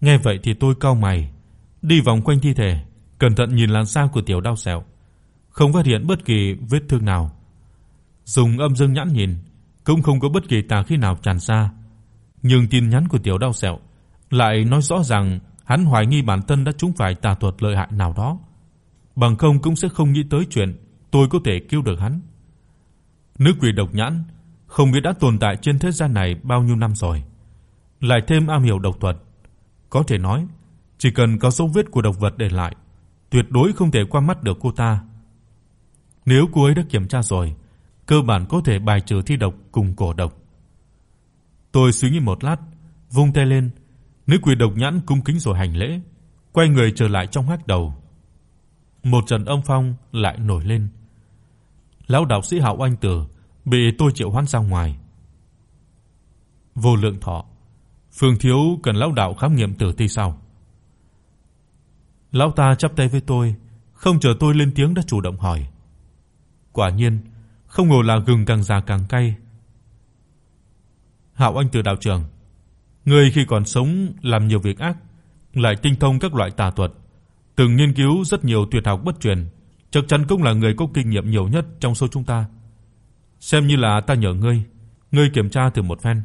Nghe vậy thì tôi cau mày, đi vòng quanh thi thể, cẩn thận nhìn làn da của tiểu đao sẹo, không phát hiện bất kỳ vết thương nào. Dùng âm dương nhãn nhìn, cũng không có bất kỳ tà khí nào tràn ra. Nhưng tin nhắn của tiểu đao sẹo lại nói rõ rằng hắn hoài nghi bản thân đã trúng phải tà thuật lợi hại nào đó. Bằng không cũng sẽ không nghĩ tới chuyện tôi có thể cứu được hắn. Nữ quỷ độc nhãn không biết đã tồn tại trên thế gian này bao nhiêu năm rồi, lại thêm am hiểu độc thuật, có thể nói chỉ cần có dấu vết của độc vật để lại, tuyệt đối không thể qua mắt được cô ta. Nếu cô ấy đã kiểm tra rồi, cơ bản có thể bài trừ thi độc cùng cổ độc. Tôi suy nghĩ một lát, vung tay lên, nữ quỷ độc nhãn cung kính rồi hành lễ, quay người trở lại trong hắc đầu. Một trận âm phong lại nổi lên. Lão đạo sĩ Hạo Anh Tử bị tôi triệu hoán ra ngoài. Vô lượng thọ, Phương thiếu cần lão đạo khám nghiệm tử thi sao? Lão ta chắp tay với tôi, không chờ tôi lên tiếng đã chủ động hỏi. Quả nhiên, không ngờ là gừng càng già càng cay. Hạo Anh từ đạo trưởng, người khi còn sống làm nhiều việc ác, lại tinh thông các loại tà thuật, từng nghiên cứu rất nhiều tuyệt học bất truyền, chắc chắn cũng là người có kinh nghiệm nhiều nhất trong số chúng ta. Xem như là ta nhờ ngươi, ngươi kiểm tra thử một phen,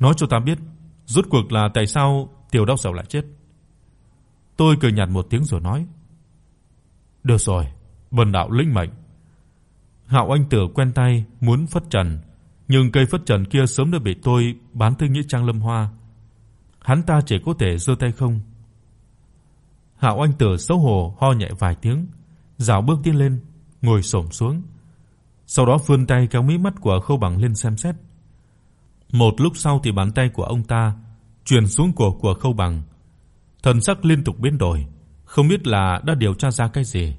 nói cho ta biết rốt cuộc là tại sao Tiểu Đốc Sầu lại chết. Tôi cười nhạt một tiếng rồi nói: "Được rồi, Bần đạo lĩnh mệnh." Hạo Anh Tử quen tay muốn phất trần, nhưng cây phất trần kia sớm đã bị tôi bán thương nghĩa trang Lâm Hoa. Hắn ta chỉ có thể giơ tay không. Hạo Anh Tử xấu hổ ho nhẹ vài tiếng, dạo bước tiến lên, ngồi xổm xuống. Sau đó vươn tay kéo mí mắt của Khâu Bằng lên xem xét. Một lúc sau thì bàn tay của ông ta truyền xuống cổ của Khâu Bằng. Thần sắc liên tục biến đổi, không biết là đã điều tra ra cái gì.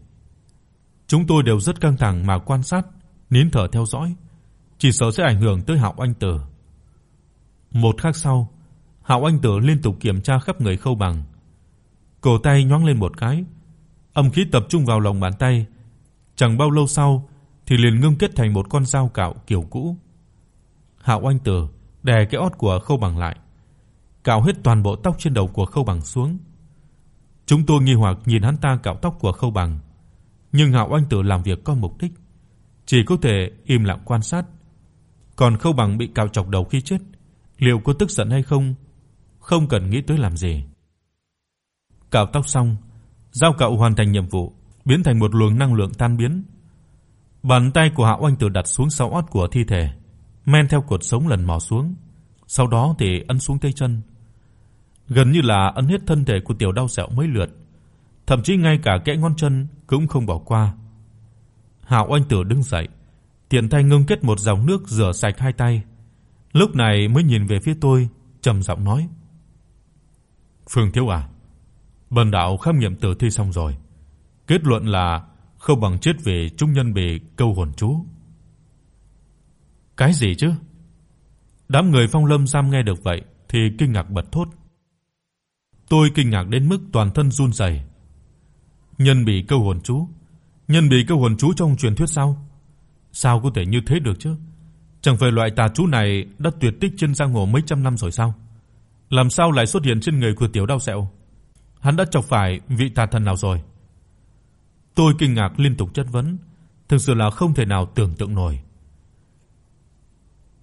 Chúng tôi đều rất căng thẳng mà quan sát, nín thở theo dõi, chỉ sợ sẽ ảnh hưởng tới Hạo Anh Tử. Một khắc sau, Hạo Anh Tử liên tục kiểm tra khắp người Khâu Bằng. Cổ tay nhoáng lên một cái, âm khí tập trung vào lòng bàn tay, chẳng bao lâu sau thì liền ngưng kết thành một con dao cạo kiểu cũ. Hạo Anh Tử đè cái ót của Khâu Bằng lại, cạo hết toàn bộ tóc trên đầu của Khâu Bằng xuống. Chúng tôi nghi hoặc nhìn hắn ta cạo tóc của Khâu Bằng, nhưng Hạo Anh Tử làm việc có mục đích, chỉ có thể im lặng quan sát. Còn Khâu Bằng bị cạo chọc đầu khi chết, liệu có tức giận hay không, không cần nghĩ tới làm gì. Cạo tóc xong, dao cạo hoàn thành nhiệm vụ, biến thành một luồng năng lượng tan biến. Bàn tay của Hạo oanh Tử đặt xuống sau ót của thi thể, men theo cột sống lần mò xuống, sau đó thì ấn xuống tay chân. Gần như là ấn hết thân thể của tiểu đau sẹo mấy lượt, thậm chí ngay cả kẽ ngón chân cũng không bỏ qua. Hạo oanh Tử đứng dậy, tiện tay ngưng kết một dòng nước rửa sạch hai tay. Lúc này mới nhìn về phía tôi, trầm giọng nói: "Phương thiếu à, bần đạo khám nghiệm tử thi xong rồi, kết luận là không bằng chết về trung nhân bề câu hồn chú." Cái gì chứ? Đám người Phong Lâm Giam nghe được vậy thì kinh ngạc bật thốt. Tôi kinh ngạc đến mức toàn thân run rẩy. Nhân bị câu hồn chú, nhân bị câu hồn chú trong truyền thuyết sao? Sao có thể như thế được chứ? Chẳng phải loại tà chú này đã tuyệt tích trên giang hồ mấy trăm năm rồi sao? Làm sao lại xuất hiện trên người của tiểu đau sẹo? Hắn đã chọc phải vị tà thần nào rồi? Tôi kinh ngạc liên tục chất vấn, thực sự là không thể nào tưởng tượng nổi.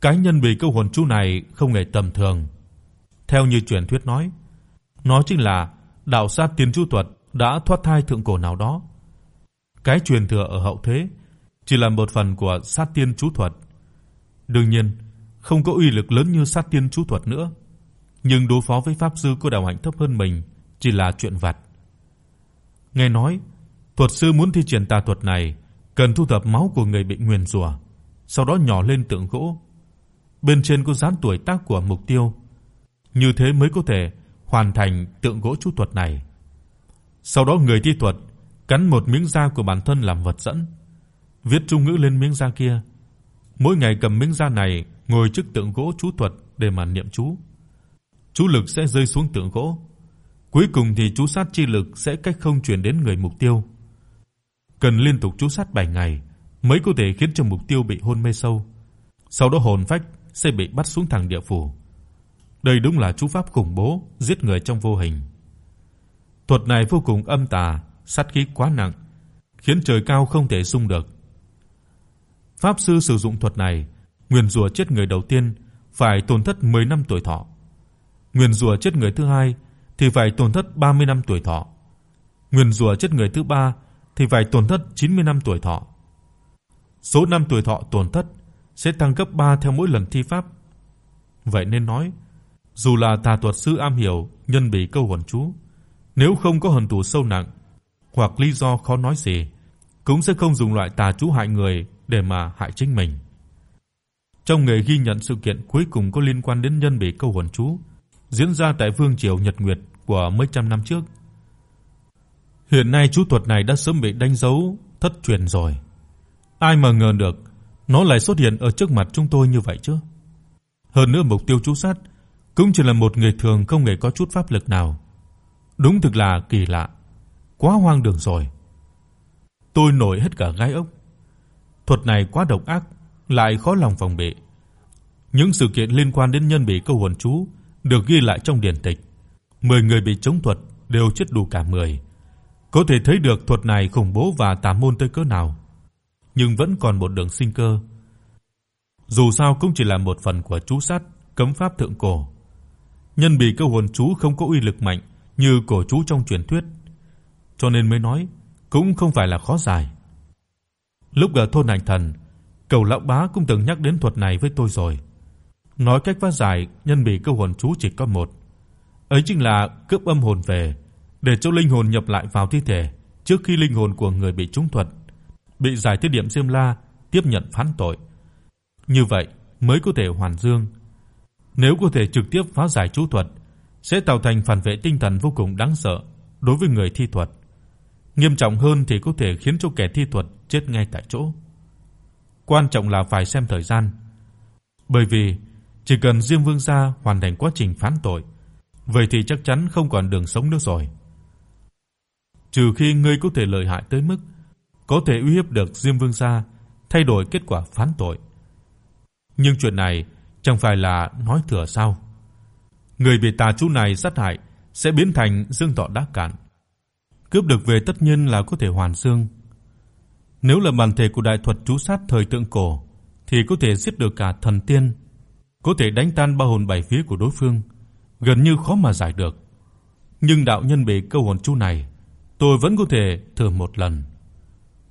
Cái nhân bị câu hồn chú này không hề tầm thường. Theo như truyền thuyết nói, nó chính là đạo sát tiên chú thuật đã thoát thai thượng cổ nào đó. Cái truyền thừa ở hậu thế chỉ là một phần của sát tiên chú thuật. Đương nhiên, không có uy lực lớn như sát tiên chú thuật nữa, nhưng đối phó với pháp sư có đạo hạnh thấp hơn mình chỉ là chuyện vặt. Nghe nói, thuật sư muốn thi triển tà thuật này cần thu thập máu của người bị nguyền rủa, sau đó nhỏ lên tượng gỗ bên trên có dán tuổi tác của mục tiêu. Như thế mới có thể hoàn thành tượng gỗ chú thuật này. Sau đó người thi thuật cắn một miếng da của bản thân làm vật dẫn, viết trung ngữ lên miếng da kia. Mỗi ngày cầm miếng da này ngồi trước tượng gỗ chú thuật để mà niệm chú. chú lực sẽ rơi xuống tượng gỗ. Cuối cùng thì chú sát chi lực sẽ cách không truyền đến người mục tiêu. Cần liên tục chú sát 7 ngày mới có thể khiến cho mục tiêu bị hôn mê sâu. Sau đó hồn phách sẽ bị bắt xuống thẳng địa phủ. Đây đúng là chú pháp khủng bố, giết người trong vô hình. Thuật này vô cùng âm tà, sát khí quá nặng, khiến trời cao không thể dung được. Pháp sư sử dụng thuật này, nguyên rủa chết người đầu tiên phải tổn thất 10 năm tuổi thọ. Nguyên rủa chết người thứ hai thì phải tổn thất 30 năm tuổi thọ. Nguyên rủa chết người thứ ba thì phải tổn thất 90 năm tuổi thọ. Số năm tuổi thọ tổn thất sẽ tăng gấp 3 theo mỗi lần thi pháp. Vậy nên nói, dù là tà thuật sư am hiểu nhân bị câu hồn chú, nếu không có hận thù sâu nặng hoặc lý do khó nói gì, cũng sẽ không dùng loại tà chú hại người để mà hại chính mình. Trong nghề ghi nhận sự kiện cuối cùng có liên quan đến nhân bị câu hồn chú diễn ra tại vương triều Nhật Nguyệt của mấy trăm năm trước. Hiện nay chú thuật này đã sớm bị đánh dấu thất truyền rồi. Ai mà ngờ được nó lại xuất hiện ở trước mặt chúng tôi như vậy chứ? Hơn nữa mục tiêu chú sát cũng chỉ là một người thường không hề có chút pháp lực nào. Đúng thực là kỳ lạ, quá hoang đường rồi. Tôi nổi hết cả gai ốc. Thuật này quá độc ác, lại khó lòng phòng bị. Những sự kiện liên quan đến nhân bị câu hồn chú được ghi lại trong điển tịch. 10 người bị chống thuật đều chết đủ cả 10. Có thể thấy được thuật này khủng bố và tà môn tới cỡ nào, nhưng vẫn còn một đường sinh cơ. Dù sao cũng chỉ là một phần của chú sát cấm pháp thượng cổ. Nhân bị cơ hồn chú không có uy lực mạnh như cổ chú trong truyền thuyết, cho nên mới nói cũng không phải là khó giải. Lúc ở thôn Hành Thần, Cầu lão bá cũng từng nhắc đến thuật này với tôi rồi. Nói cách phá giải nhân bị cơ hồn chú chỉ có một, ấy chính là cướp âm hồn về để cho linh hồn nhập lại vào thi thể trước khi linh hồn của người bị trúng thuật bị giải thiết điểm Diêm La tiếp nhận phán tội. Như vậy mới có thể hoàn dương. Nếu có thể trực tiếp phá giải chú thuật sẽ tạo thành phản vệ tinh thần vô cùng đáng sợ đối với người thi thuật. Nghiêm trọng hơn thì có thể khiến cho kẻ thi thuật chết ngay tại chỗ. Quan trọng là phải xem thời gian. Bởi vì chỉ cần Diêm Vương gia hoàn thành quá trình phán tội, vậy thì chắc chắn không còn đường sống nữa rồi. Trừ khi ngươi có thể lợi hại tới mức có thể uy hiếp được Diêm Vương gia thay đổi kết quả phán tội. Nhưng chuyện này chẳng phải là nói thừa sao? Người bị tà chú này sát hại sẽ biến thành dương tọa đắc cạn. Cướp được về tất nhiên là có thể hoàn xương. Nếu là bản thể của đại thuật chú sát thời tượng cổ thì có thể giết được cả thần tiên, có thể đánh tan ba hồn bảy vía của đối phương, gần như khó mà giải được. Nhưng đạo nhân bị câu hồn chú này, tôi vẫn có thể thử một lần.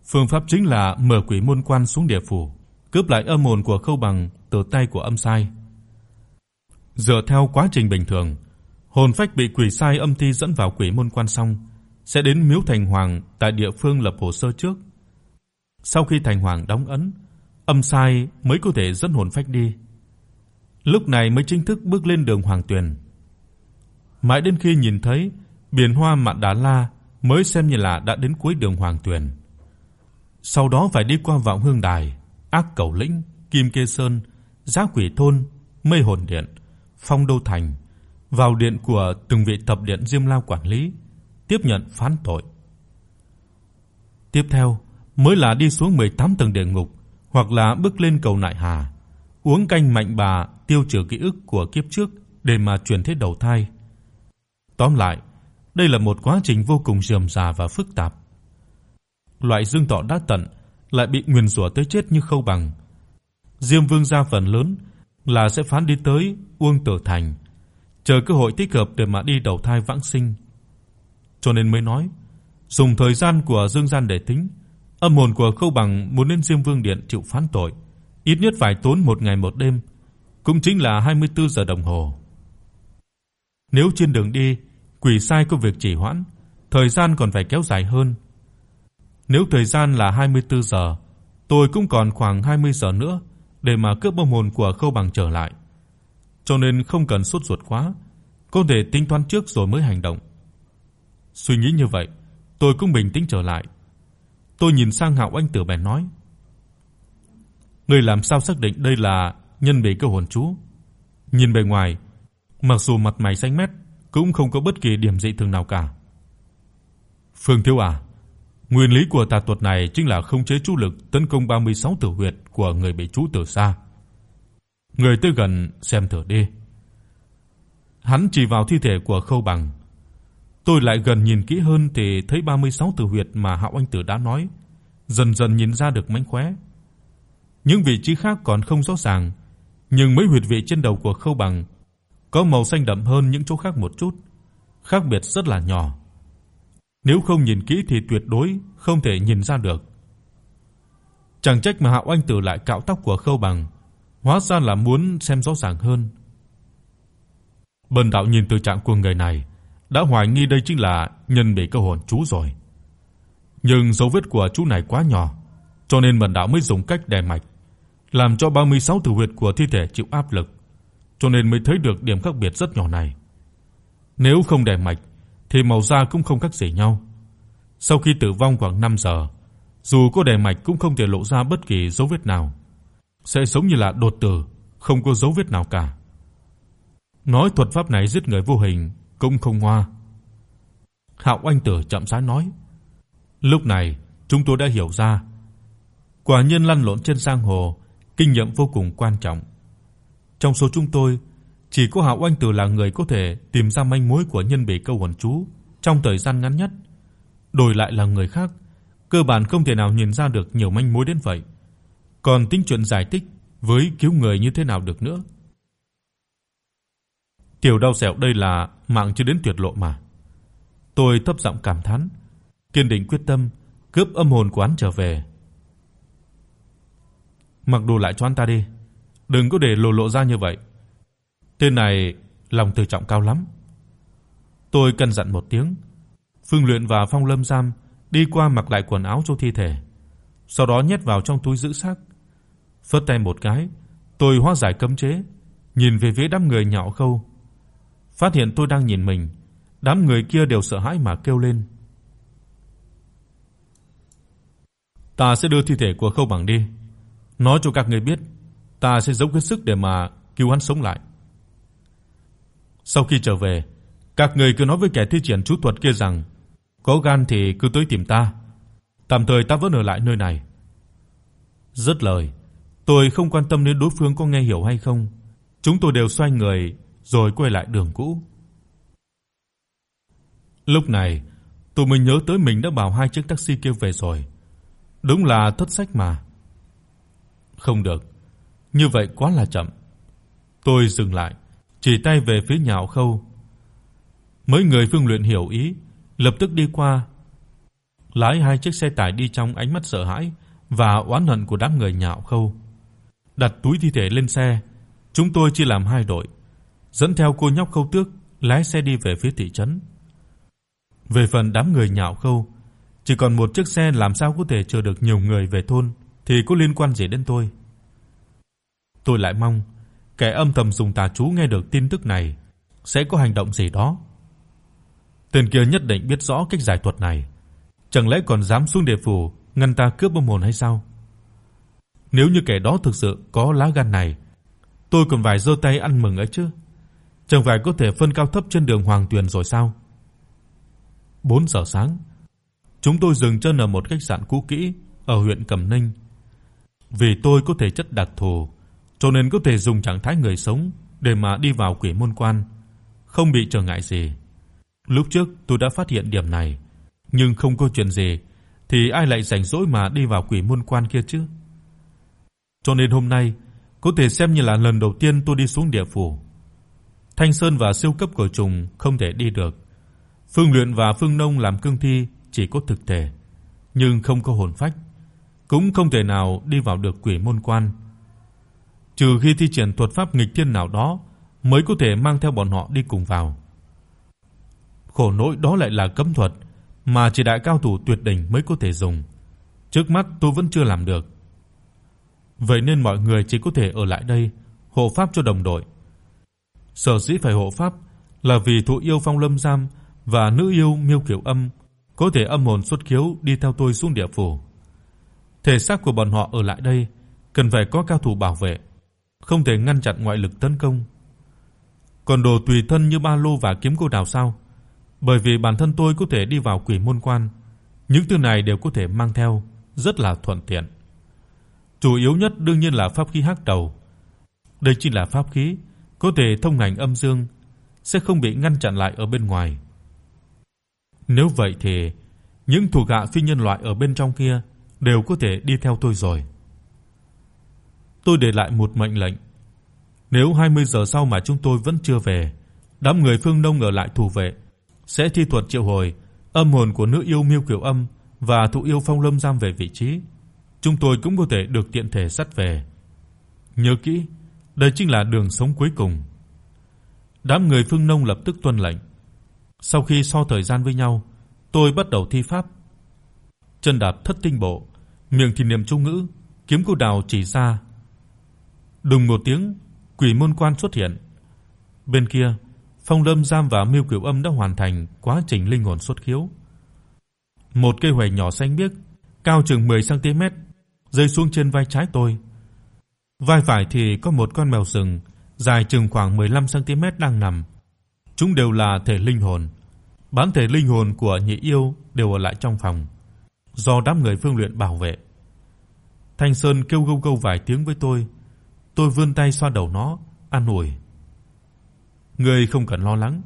Phương pháp chính là mở quỷ môn quan xuống địa phủ, cướp lại âm hồn của Khâu Bằng từ tay của âm sai. Dựa theo quá trình bình thường, hồn phách bị quỷ sai âm thi dẫn vào quỷ môn quan xong sẽ đến miếu thành hoàng tại địa phương lập hồ sơ trước. Sau khi thành hoàng đóng ấn, âm sai mới có thể dẫn hồn phách đi. Lúc này mới chính thức bước lên đường hoàng tuyển. Mãi đến khi nhìn thấy biển hoa mạn đá la mới xem như là đã đến cuối đường hoàng tuyền. Sau đó phải đi qua Vọng Hương Đài, Ác Cẩu Lĩnh, Kim Kê Sơn, Giá Quỷ thôn, Mây Hồn Điện, Phong Đô Thành, vào điện của từng vị tập điện Diêm La quản lý, tiếp nhận phán tội. Tiếp theo, mới là đi xuống 18 tầng địa ngục hoặc là bước lên cầu nại hà, uống canh mạnh bà tiêu trừ ký ức của kiếp trước để mà chuyển thế đầu thai. Tóm lại, đây là một quá trình vô cùng rườm rà và phức tạp. Loại dương tọ đã tận lại bị nguyền rủa tới chết như khâu bằng. Diêm Vương gia phần lớn là sẽ phán đi tới Uông Tử Thành, chờ cơ hội thích hợp để mà đi đầu thai vãng sinh. Cho nên mới nói, dùng thời gian của dương gian để tính, Âm hồn của Khâu Bằng muốn lên Diêm Vương điện chịu phán tội, ít nhất phải tốn một ngày một đêm, cũng chính là 24 giờ đồng hồ. Nếu trên đường đi, quỷ sai có việc trì hoãn, thời gian còn phải kéo dài hơn. Nếu thời gian là 24 giờ, tôi cũng còn khoảng 20 giờ nữa để mà cướp bom hồn của Khâu Bằng trở lại. Cho nên không cần sốt ruột quá, có thể tính toán trước rồi mới hành động. Suy nghĩ như vậy, tôi cũng bình tĩnh trở lại. Tôi nhìn sang Hạo Anh Tử bèn nói: "Ngươi làm sao xác định đây là nhân bị cơ hồn chú?" Nhìn bề ngoài, mặc dù mặt mày xanh mét, cũng không có bất kỳ điểm dị thường nào cả. Phương Thiếu à, nguyên lý của tà thuật này chính là không chế chú lực tấn công 36 tử huyệt của người bị chú từ xa. Người tới gần xem thử đi. Hắn chỉ vào thi thể của Khâu Bằng. Tôi lại gần nhìn kỹ hơn thì thấy 36 tử huyệt mà Hạo Anh Tử đã nói, dần dần nhìn ra được mánh khóe. Những vị trí khác còn không rõ ràng, nhưng mấy huyệt vị trên đầu của Khâu Bằng có màu xanh đậm hơn những chỗ khác một chút, khác biệt rất là nhỏ. Nếu không nhìn kỹ thì tuyệt đối không thể nhìn ra được. Chẳng trách mà Hạo Anh Tử lại cạo tóc của Khâu Bằng, hóa ra là muốn xem rõ ràng hơn. Bần đạo nhìn từ trạng của người này, đã hoài nghi đây chính là nhân bị cơ hồn chú rồi. Nhưng dấu vết của chú này quá nhỏ, cho nên bần đạo mới dùng cách đè mạch, làm cho 36 tử huyệt của thi thể chịu áp lực, cho nên mới thấy được điểm khác biệt rất nhỏ này. Nếu không đè mạch thì màu da cũng không khác gì nhau. Sau khi tử vong khoảng 5 giờ, dù có đè mạch cũng không thể lộ ra bất kỳ dấu vết nào, sẽ giống như là đột tử, không có dấu vết nào cả. Nói thuật pháp này giết người vô hình cũng không hoa. Hạo Anh Tử chậm rãi nói. Lúc này, chúng tôi đã hiểu ra, quả nhiên lăn lộn trên giang hồ, kinh nghiệm vô cùng quan trọng. Trong số chúng tôi, chỉ có Hạo Anh Tử là người có thể tìm ra manh mối của nhân bị câu hồn chú trong thời gian ngắn nhất. Đổi lại là người khác, cơ bản không thể nào nhìn ra được nhiều manh mối đến vậy. Còn tính chuyện giải thích với cứu người như thế nào được nữa. Tiểu đau sẹo đây là mạng chưa đến tuyệt lộ mà. Tôi thấp giọng cảm thán, kiên định quyết tâm cướp âm hồn của hắn trở về. Mặc đồ lại cho hắn ta đi, đừng có để lộ lộ ra như vậy. Tên này lòng tự trọng cao lắm. Tôi cân dặn một tiếng. Phương Luyện và Phong Lâm Giam đi qua mặc lại quần áo cho thi thể, sau đó nhét vào trong túi giữ xác. Phất tay một cái, tôi hóa giải cấm chế, nhìn về phía đám người nhạo khâu. Phát hiện tôi đang nhìn mình, đám người kia đều sợ hãi mà kêu lên. Ta sẽ đưa thi thể của Khâu Bằng đi, nói cho các người biết, ta sẽ dốc hết sức để mà cứu hắn sống lại. Sau khi trở về, các người cứ nói với kẻ thi triển chú thuật kia rằng có gan thì cứ tới tìm ta. Tạm thời ta vẫn ở lại nơi này. Dứt lời, tôi không quan tâm đến đối phương có nghe hiểu hay không, chúng tôi đều xoay người rồi quay lại đường cũ. Lúc này, tôi mới nhớ tới mình đã bảo hai chiếc taxi kia về rồi. Đúng là thất sách mà. Không được, như vậy quá là chậm. Tôi dừng lại, chỉ tay về phía Nhạo Khâu. Mấy người Phương Luyện hiểu ý, lập tức đi qua, lái hai chiếc xe tải đi trong ánh mắt sợ hãi và oán hận của đám người Nhạo Khâu. Đặt túi thi thể lên xe, chúng tôi chia làm hai đội, dẫn theo cô nhóc Khâu Tước lái xe đi về phía thị trấn. Về phần đám người Nhạo Khâu, chỉ còn một chiếc xe làm sao có thể chở được nhiều người về thôn thì có liên quan gì đến tôi. Tôi lại mong kẻ âm thầm dùng tà chú nghe được tin tức này sẽ có hành động gì đó. Tên kia nhất định biết rõ cách giải thuật này, chẳng lẽ còn dám xuống địa phủ ngăn ta cướp bom hồn hay sao? Nếu như kẻ đó thực sự có lá gan này, tôi còn phải giơ tay ăn mừng ấy chứ. Chẳng phải có thể phân cao thấp trên đường Hoàng Tuyền rồi sao? 4 giờ sáng, chúng tôi dừng chân ở một khách sạn cũ kỹ ở huyện Cẩm Ninh. Vì tôi có thể chất đặc thù, cho nên có thể dùng trạng thái người sống để mà đi vào quỷ môn quan, không bị trở ngại gì. Lúc trước tôi đã phát hiện điểm này, nhưng không có chuyện gì thì ai lại rảnh rỗi mà đi vào quỷ môn quan kia chứ? Cho nên hôm nay có thể xem như là lần đầu tiên tôi đi xuống địa phủ. Thanh Sơn và siêu cấp cổ trùng không thể đi được. Phương Luyện và Phương Nông làm cương thi chỉ có thực thể, nhưng không có hồn phách, cũng không thể nào đi vào được quỷ môn quan. Trừ khi thi triển thuật pháp nghịch thiên nào đó mới có thể mang theo bọn họ đi cùng vào. Khổ nỗi đó lại là cấm thuật mà chỉ đại cao thủ tuyệt đỉnh mới có thể dùng. Trước mắt tôi vẫn chưa làm được. Vậy nên mọi người chỉ có thể ở lại đây hộ pháp cho đồng đội. Sở dĩ phải hộ pháp là vì thụ yêu Phong Lâm Giam và nữ yêu Miêu Kiều Âm có thể âm hồn xuất khiếu đi theo tôi xuống địa phủ. Thể xác của bọn họ ở lại đây cần phải có cao thủ bảo vệ, không thể ngăn chặn ngoại lực tấn công. Còn đồ tùy thân như ba lô và kiếm cô đào sao? Bởi vì bản thân tôi có thể đi vào quỷ môn quan, những thứ này đều có thể mang theo, rất là thuận tiện. Chủ yếu nhất đương nhiên là pháp khí hắc đầu. Đây chính là pháp khí có thể thông hành âm dương, sẽ không bị ngăn chặn lại ở bên ngoài. Nếu vậy thì những thuộc hạ phi nhân loại ở bên trong kia đều có thể đi theo tôi rồi. Tôi để lại một mệnh lệnh. Nếu 20 giờ sau mà chúng tôi vẫn chưa về, đám người Phương Đông ở lại thủ vệ sẽ thi thuật triệu hồi âm hồn của nữ yêu Miêu Kiều Âm và thụ yêu Phong Lâm giam về vị trí. Chúng tôi cũng có thể được tiện thể dắt về. Nhớ kỹ, đây chính là đường sống cuối cùng. Đám người Phương Nông lập tức tuân lệnh. Sau khi so thời gian với nhau, tôi bắt đầu thi pháp. Chân đạp thất tinh bộ, miệng thì niệm chú ngữ, kiếm cô đào chỉ ra. Đùng một tiếng, quỷ môn quan xuất hiện. Bên kia, Phong Lâm Giam và Miêu Cửu Âm đã hoàn thành quá trình linh hồn xuất khiếu. Một cây hoè nhỏ xanh biếc, cao chừng 10 cm, rơi xuống trên vai trái tôi. Vai phải thì có một con mèo rừng dài chừng khoảng 15 cm đang nằm. Chúng đều là thể linh hồn. Bản thể linh hồn của nhị yêu đều ở lại trong phòng, do đám người phương luyện bảo vệ. Thanh Sơn kêu gâu gâu vài tiếng với tôi. Tôi vươn tay xoa đầu nó, an ủi. Ngươi không cần lo lắng,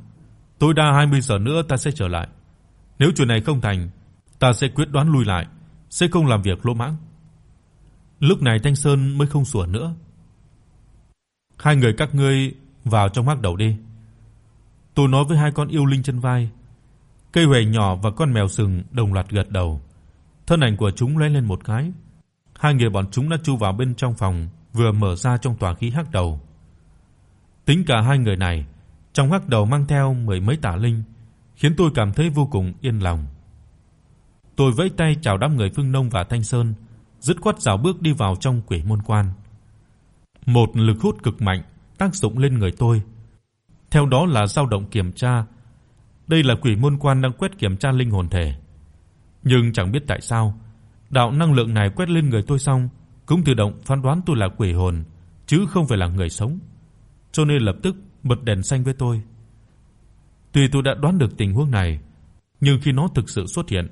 tối đa 20 giờ nữa ta sẽ trở lại. Nếu chuyện này không thành, ta sẽ quyết đoán lui lại, sẽ không làm việc lỗ mãng. Lúc này Thanh Sơn mới không sủa nữa. Hai người các ngươi vào trong hắc đầu đi. Tôi nói với hai con yêu linh chân vai. Cây huệ nhỏ và con mèo sừng đồng loạt gật đầu. Thân ảnh của chúng lóe lên một cái. Hai người bọn chúng đã chui vào bên trong phòng vừa mở ra trong tòa khí hắc đầu. Tính cả hai người này, trong hắc đầu mang theo mười mấy tà linh, khiến tôi cảm thấy vô cùng yên lòng. Tôi vẫy tay chào đám người Phương Nông và Thanh Sơn, dứt khoát dạo bước đi vào trong quỷ môn quan. Một lực hút cực mạnh tác dụng lên người tôi. Theo đó là dao động kiểm tra. Đây là quỷ môn quan đang quét kiểm tra linh hồn thể. Nhưng chẳng biết tại sao, đạo năng lượng này quét lên người tôi xong, cũng tự động phán đoán tôi là quỷ hồn chứ không phải là người sống. Cho nên lập tức bật đèn xanh với tôi. Tuy tôi đã đoán được tình huống này, nhưng khi nó thực sự xuất hiện,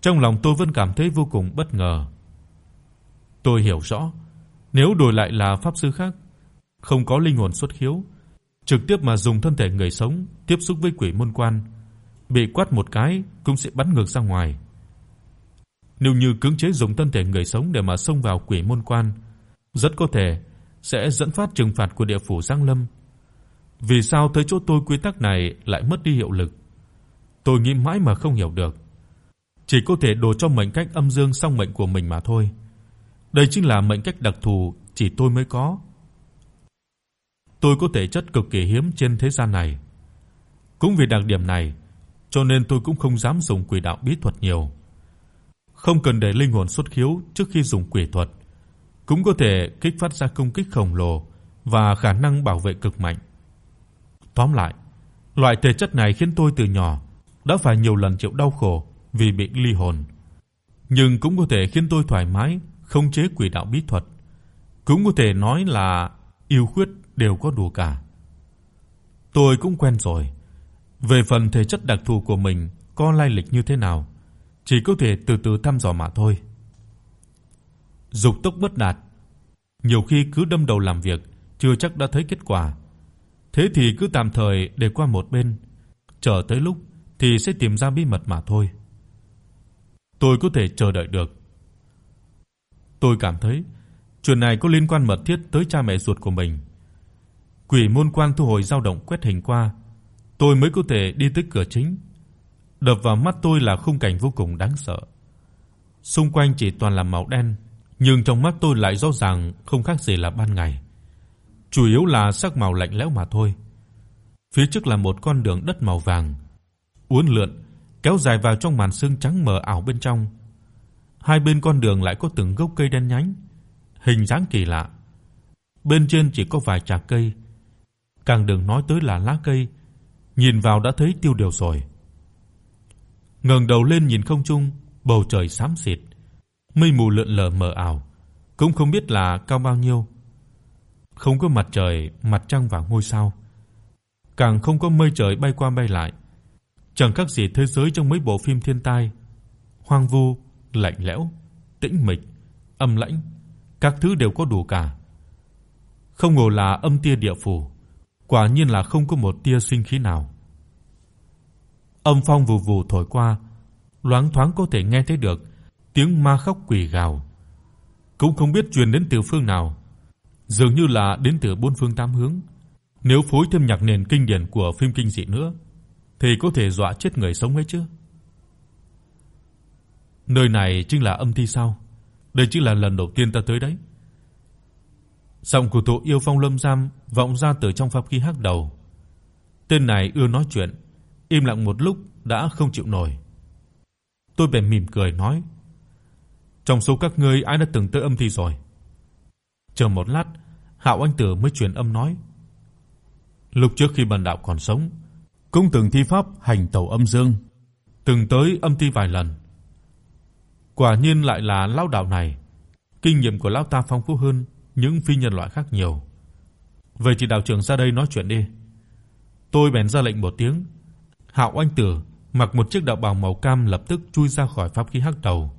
trong lòng tôi vẫn cảm thấy vô cùng bất ngờ. Tôi hiểu rõ, nếu đổi lại là pháp sư khác, không có linh hồn xuất khiếu, trực tiếp mà dùng thân thể người sống tiếp xúc với quỷ môn quan, bị quát một cái cũng sẽ bắn ngược ra ngoài. Nếu như cưỡng chế dùng thân thể người sống để mà xông vào quỷ môn quan, rất có thể sẽ dẫn phát trừng phạt của địa phủ Giang Lâm. Vì sao tới chỗ tôi quy tắc này lại mất đi hiệu lực? Tôi nghĩ mãi mà không hiểu được. Chỉ có thể đổ cho mệnh cách âm dương song mệnh của mình mà thôi. Đây chính là mệnh cách đặc thù chỉ tôi mới có. Tôi có thể chất cực kỳ hiếm trên thế gian này. Cũng vì đặc điểm này, cho nên tôi cũng không dám dùng quỷ đạo bí thuật nhiều. Không cần để linh hồn xuất khiếu trước khi dùng quỷ thuật, cũng có thể kích phát ra công kích khổng lồ và khả năng bảo vệ cực mạnh. Tóm lại, loại thể chất này khiến tôi từ nhỏ đã phải nhiều lần chịu đau khổ vì bị ly hồn, nhưng cũng có thể khiến tôi thoải mái khống chế quỷ đạo bí thuật. Cũng có thể nói là yêu khuyết đều có đủ cả. Tôi cũng quen rồi. Về phần thể chất đặc thù của mình có lai lịch như thế nào, chỉ có thể từ từ thăm dò mà thôi. Dục tốc bất đạt, nhiều khi cứ đâm đầu làm việc, chưa chắc đã thấy kết quả. Thế thì cứ tạm thời để qua một bên, chờ tới lúc thì sẽ tìm ra bí mật mà thôi. Tôi có thể chờ đợi được. Tôi cảm thấy chuyện này có liên quan mật thiết tới cha mẹ ruột của mình. Quỷ môn quan thu hồi dao động quét hình qua, tôi mới có thể đi tới cửa chính. Đập vào mắt tôi là khung cảnh vô cùng đáng sợ. Xung quanh chỉ toàn là màu đen, nhưng trong mắt tôi lại rõ ràng không khác gì là ban ngày. Chủ yếu là sắc màu lạnh lẽo mà thôi. Phía trước là một con đường đất màu vàng, uốn lượn kéo dài vào trong màn sương trắng mờ ảo bên trong. Hai bên con đường lại có từng gốc cây đen nhánh, hình dáng kỳ lạ. Bên trên chỉ có vài chạc cây, càng đừng nói tới là lá cây, nhìn vào đã thấy tiêu điều rồi. Ngẩng đầu lên nhìn không trung, bầu trời xám xịt, mây mù lượn lờ mờ ảo, cũng không biết là cao bao nhiêu. Không có mặt trời, mặt trăng và ngôi sao. càng không có mây trời bay qua bay lại, chẳng khác gì thế giới trong mấy bộ phim thiên tai, hoang vu, lạnh lẽo, tĩnh mịch, âm lãnh, các thứ đều có đủ cả. Không ngờ là âm tia địa phủ, quả nhiên là không có một tia sinh khí nào. Âm phong vù vù thổi qua, loáng thoáng có thể nghe thấy được tiếng ma khóc quỷ gào. Cũng không biết truyền đến từ phương nào, dường như là đến từ bốn phương tám hướng. Nếu phối thêm nhạc nền kinh điển của phim kinh dị nữa thì có thể dọa chết người sống ấy chứ. Nơi này chính là âm ti sao? Đây chính là lần đầu tiên ta tới đấy. Giọng của tổ yêu phong lâm giam vọng ra từ trong pháp khí hắc đầu. Tên này ưa nói chuyện, im lặng một lúc đã không chịu nổi. Tôi bèn mỉm cười nói: "Trong số các ngươi ai đã từng tới âm thi rồi?" Chờ một lát, Hạo Anh Tử mới truyền âm nói: "Lúc trước khi bần đạo còn sống, cũng từng thi pháp hành tẩu âm dương, từng tới âm ti vài lần. Quả nhiên lại là lão đạo này, kinh nghiệm của lão ta phong phú hơn những phi nhân loại khác nhiều. Vậy thì đạo trưởng ra đây nói chuyện đi." Tôi bèn ra lệnh một tiếng. Hạo Anh Tử mặc một chiếc đạo bào màu cam lập tức chui ra khỏi pháp khí hắc đầu.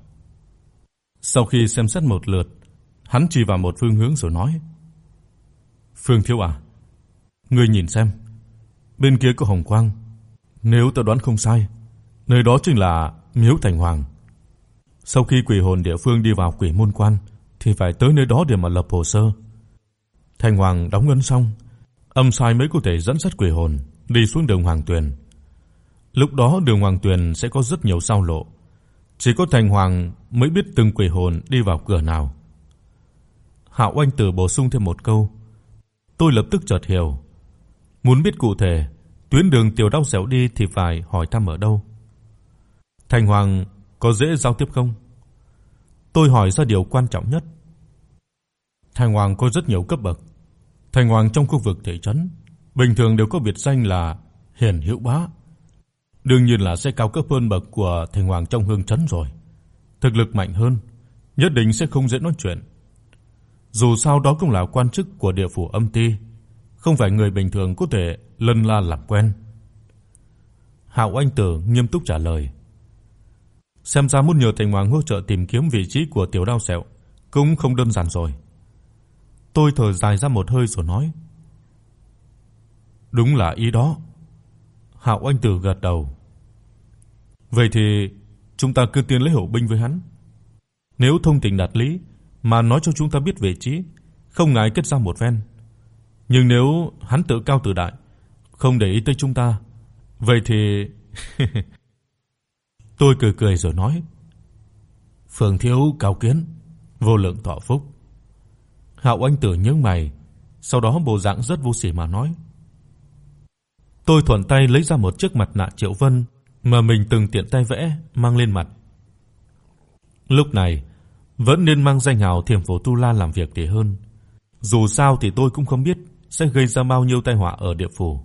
Sau khi xem xét một lượt, hắn chỉ vào một phương hướng rồi nói: "Phương Thiếu à, ngươi nhìn xem, bên kia có hồng quang, nếu ta đoán không sai, nơi đó chính là Miếu Thành Hoàng. Sau khi quỷ hồn địa phương đi vào quỷ môn quan thì phải tới nơi đó để mà lập hồ sơ. Thành Hoàng đóng ngân xong, âm sai mới có thể dẫn dắt quỷ hồn đi xuống đường Hoàng Tuyền. Lúc đó đường Hoàng Tuyền sẽ có rất nhiều sao lộ, chỉ có Thành Hoàng mới biết từng quỷ hồn đi vào cửa nào. Hạo Oanh Tử bổ sung thêm một câu. Tôi lập tức chợt hiểu, muốn biết cụ thể tuyến đường tiểu đau dẻo đi thì phải hỏi thăm ở đâu. Thành Hoàng có dễ giao tiếp không? Tôi hỏi ra điều quan trọng nhất. Thành Hoàng có rất nhiều cấp bậc. Thành Hoàng trong khu vực thị trấn bình thường đều có biệt danh là Hiền Hữu Bá. Đương nhiên là sẽ cao cấp hơn bậc của Thành Hoàng trong hương trấn rồi. Thực lực mạnh hơn, nhất định sẽ không dễ nói chuyện. Dù sao đó cũng là quan chức của địa phủ âm ti, không phải người bình thường có thể lân la làm quen. Hạo Anh Tử nghiêm túc trả lời. Xem ra muốn nhờ Thành Hoàng hỗ trợ tìm kiếm vị trí của tiểu đao sẹo cũng không đơn giản rồi. Tôi thở dài ra một hơi rồi nói: "Đúng là ý đó." Hạo Anh Tử gật đầu. "Vậy thì chúng ta cứ tiến lấy hậu binh với hắn. Nếu thông tình đạt lý mà nói cho chúng ta biết vị trí, không ngại kết giao một phen. Nhưng nếu hắn tự cao tự đại, không để ý tới chúng ta, vậy thì Tôi cười cười rồi nói: "Phường thiếu cao kiến, vô lượng thọ phúc." Hạo Anh Tử nhướng mày, sau đó bộ dạng rất vô sỉ mà nói: Tôi thuận tay lấy ra một chiếc mặt nạ Triệu Vân mà mình từng tiện tay vẽ mang lên mặt. Lúc này, vẫn nên mang danh hào Thiểm Phổ Tu La làm việc thì hơn. Dù sao thì tôi cũng không biết sẽ gây ra bao nhiêu tai họa ở địa phủ.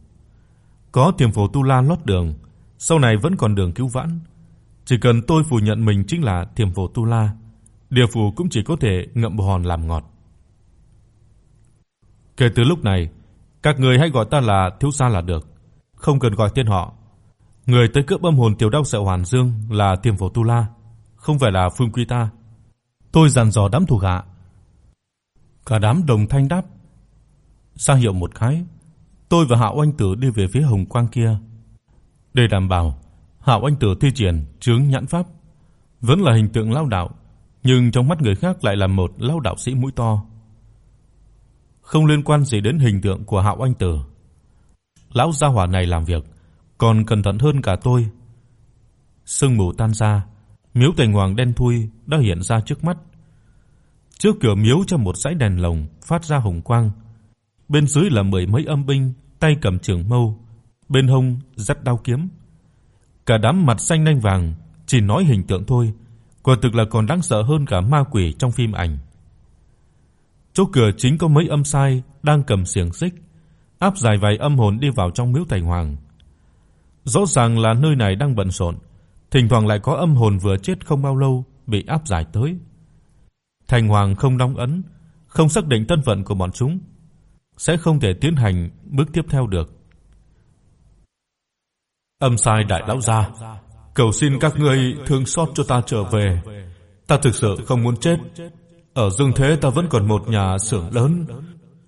Có Thiểm Phổ Tu La lót đường, sau này vẫn còn đường cứu vãn. Chỉ cần tôi phủ nhận mình chính là Thiểm Phổ Tu La, địa phủ cũng chỉ có thể ngậm bồ hòn làm ngọt. Kể từ lúc này, các người hãy gọi ta là thiếu gia là được, không cần gọi tên họ. Người tới cướp âm hồn tiểu đao sợ Hoàn Dương là tiêm Phổ Tu La, không phải là Phương Quy ta. Tôi dặn dò đám thủ hạ. Cả đám đồng thanh đáp. Sang hiệu một cái, tôi và Hạo Anh Tử đi về phía hồng quang kia. Để đảm bảo Hạo Anh Tử thi triển chướng nhãn pháp, vẫn là hình tượng lão đạo, nhưng trong mắt người khác lại là một lão đạo sĩ mũi to. Không liên quan gì đến hình tượng của Hạo Anh Tử. Lão gia hỏa này làm việc còn cẩn thận hơn cả tôi. Sương mù tan ra, miếu Thành Hoàng đen thui đã hiện ra trước mắt. Trước cửa miếu treo một dãy đèn lồng phát ra hồng quang. Bên dưới là mười mấy âm binh tay cầm trường mâu, bên hông dắt đao kiếm. Cả đám mặt xanh nanh vàng, chỉ nói hình tượng thôi, quả thực là còn đáng sợ hơn cả ma quỷ trong phim ảnh. Chỗ cửa chính có mấy âm sai đang cầm xiềng xích, áp giải vài âm hồn đi vào trong miếu Thành Hoàng. Rõ ràng là nơi này đang bận rộn, thỉnh thoảng lại có âm hồn vừa chết không bao lâu bị áp giải tới. Thành Hoàng không đóng ấn, không xác định thân phận của bọn chúng, sẽ không thể tiến hành bước tiếp theo được. Âm sai đại lão gia, cầu xin các ngươi thương xót cho ta trở về. Ta thực sự không muốn chết. Ở Dương Thế ta vẫn còn một nhà xưởng lớn,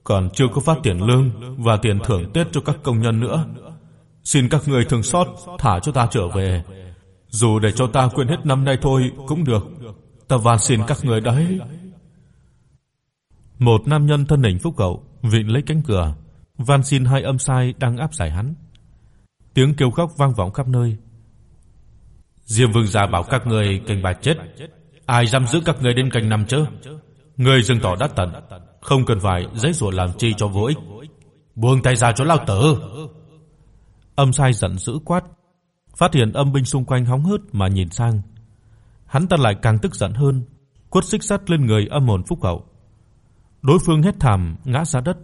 còn chưa có phát tiền lương và tiền thưởng Tết cho các công nhân nữa. Xin các người thương xót thả cho ta trở về. Dù để cho ta quên hết năm nay thôi cũng được. Ta van xin các người đấy. Một nam nhân thân hình phúc hậu vịn lấy cánh cửa, van xin hai âm sai đang áp giải hắn. Tiếng kêu khóc vang vọng khắp nơi. Diêm Vương gia bảo các người canh bà chết, ai dám giữ các người đến canh năm chứ? Người dừng tỏ đã tận, không cần phải giấy rủa làm chi cho vô ích. Buông tay ra cho lão tử. Âm sai giận dữ quát, phát hiện âm binh xung quanh hóng hớt mà nhìn sang. Hắn ta lại càng tức giận hơn, quất xích sắt lên người âm hồn phúc hậu. Đối phương hét thảm ngã ra đất,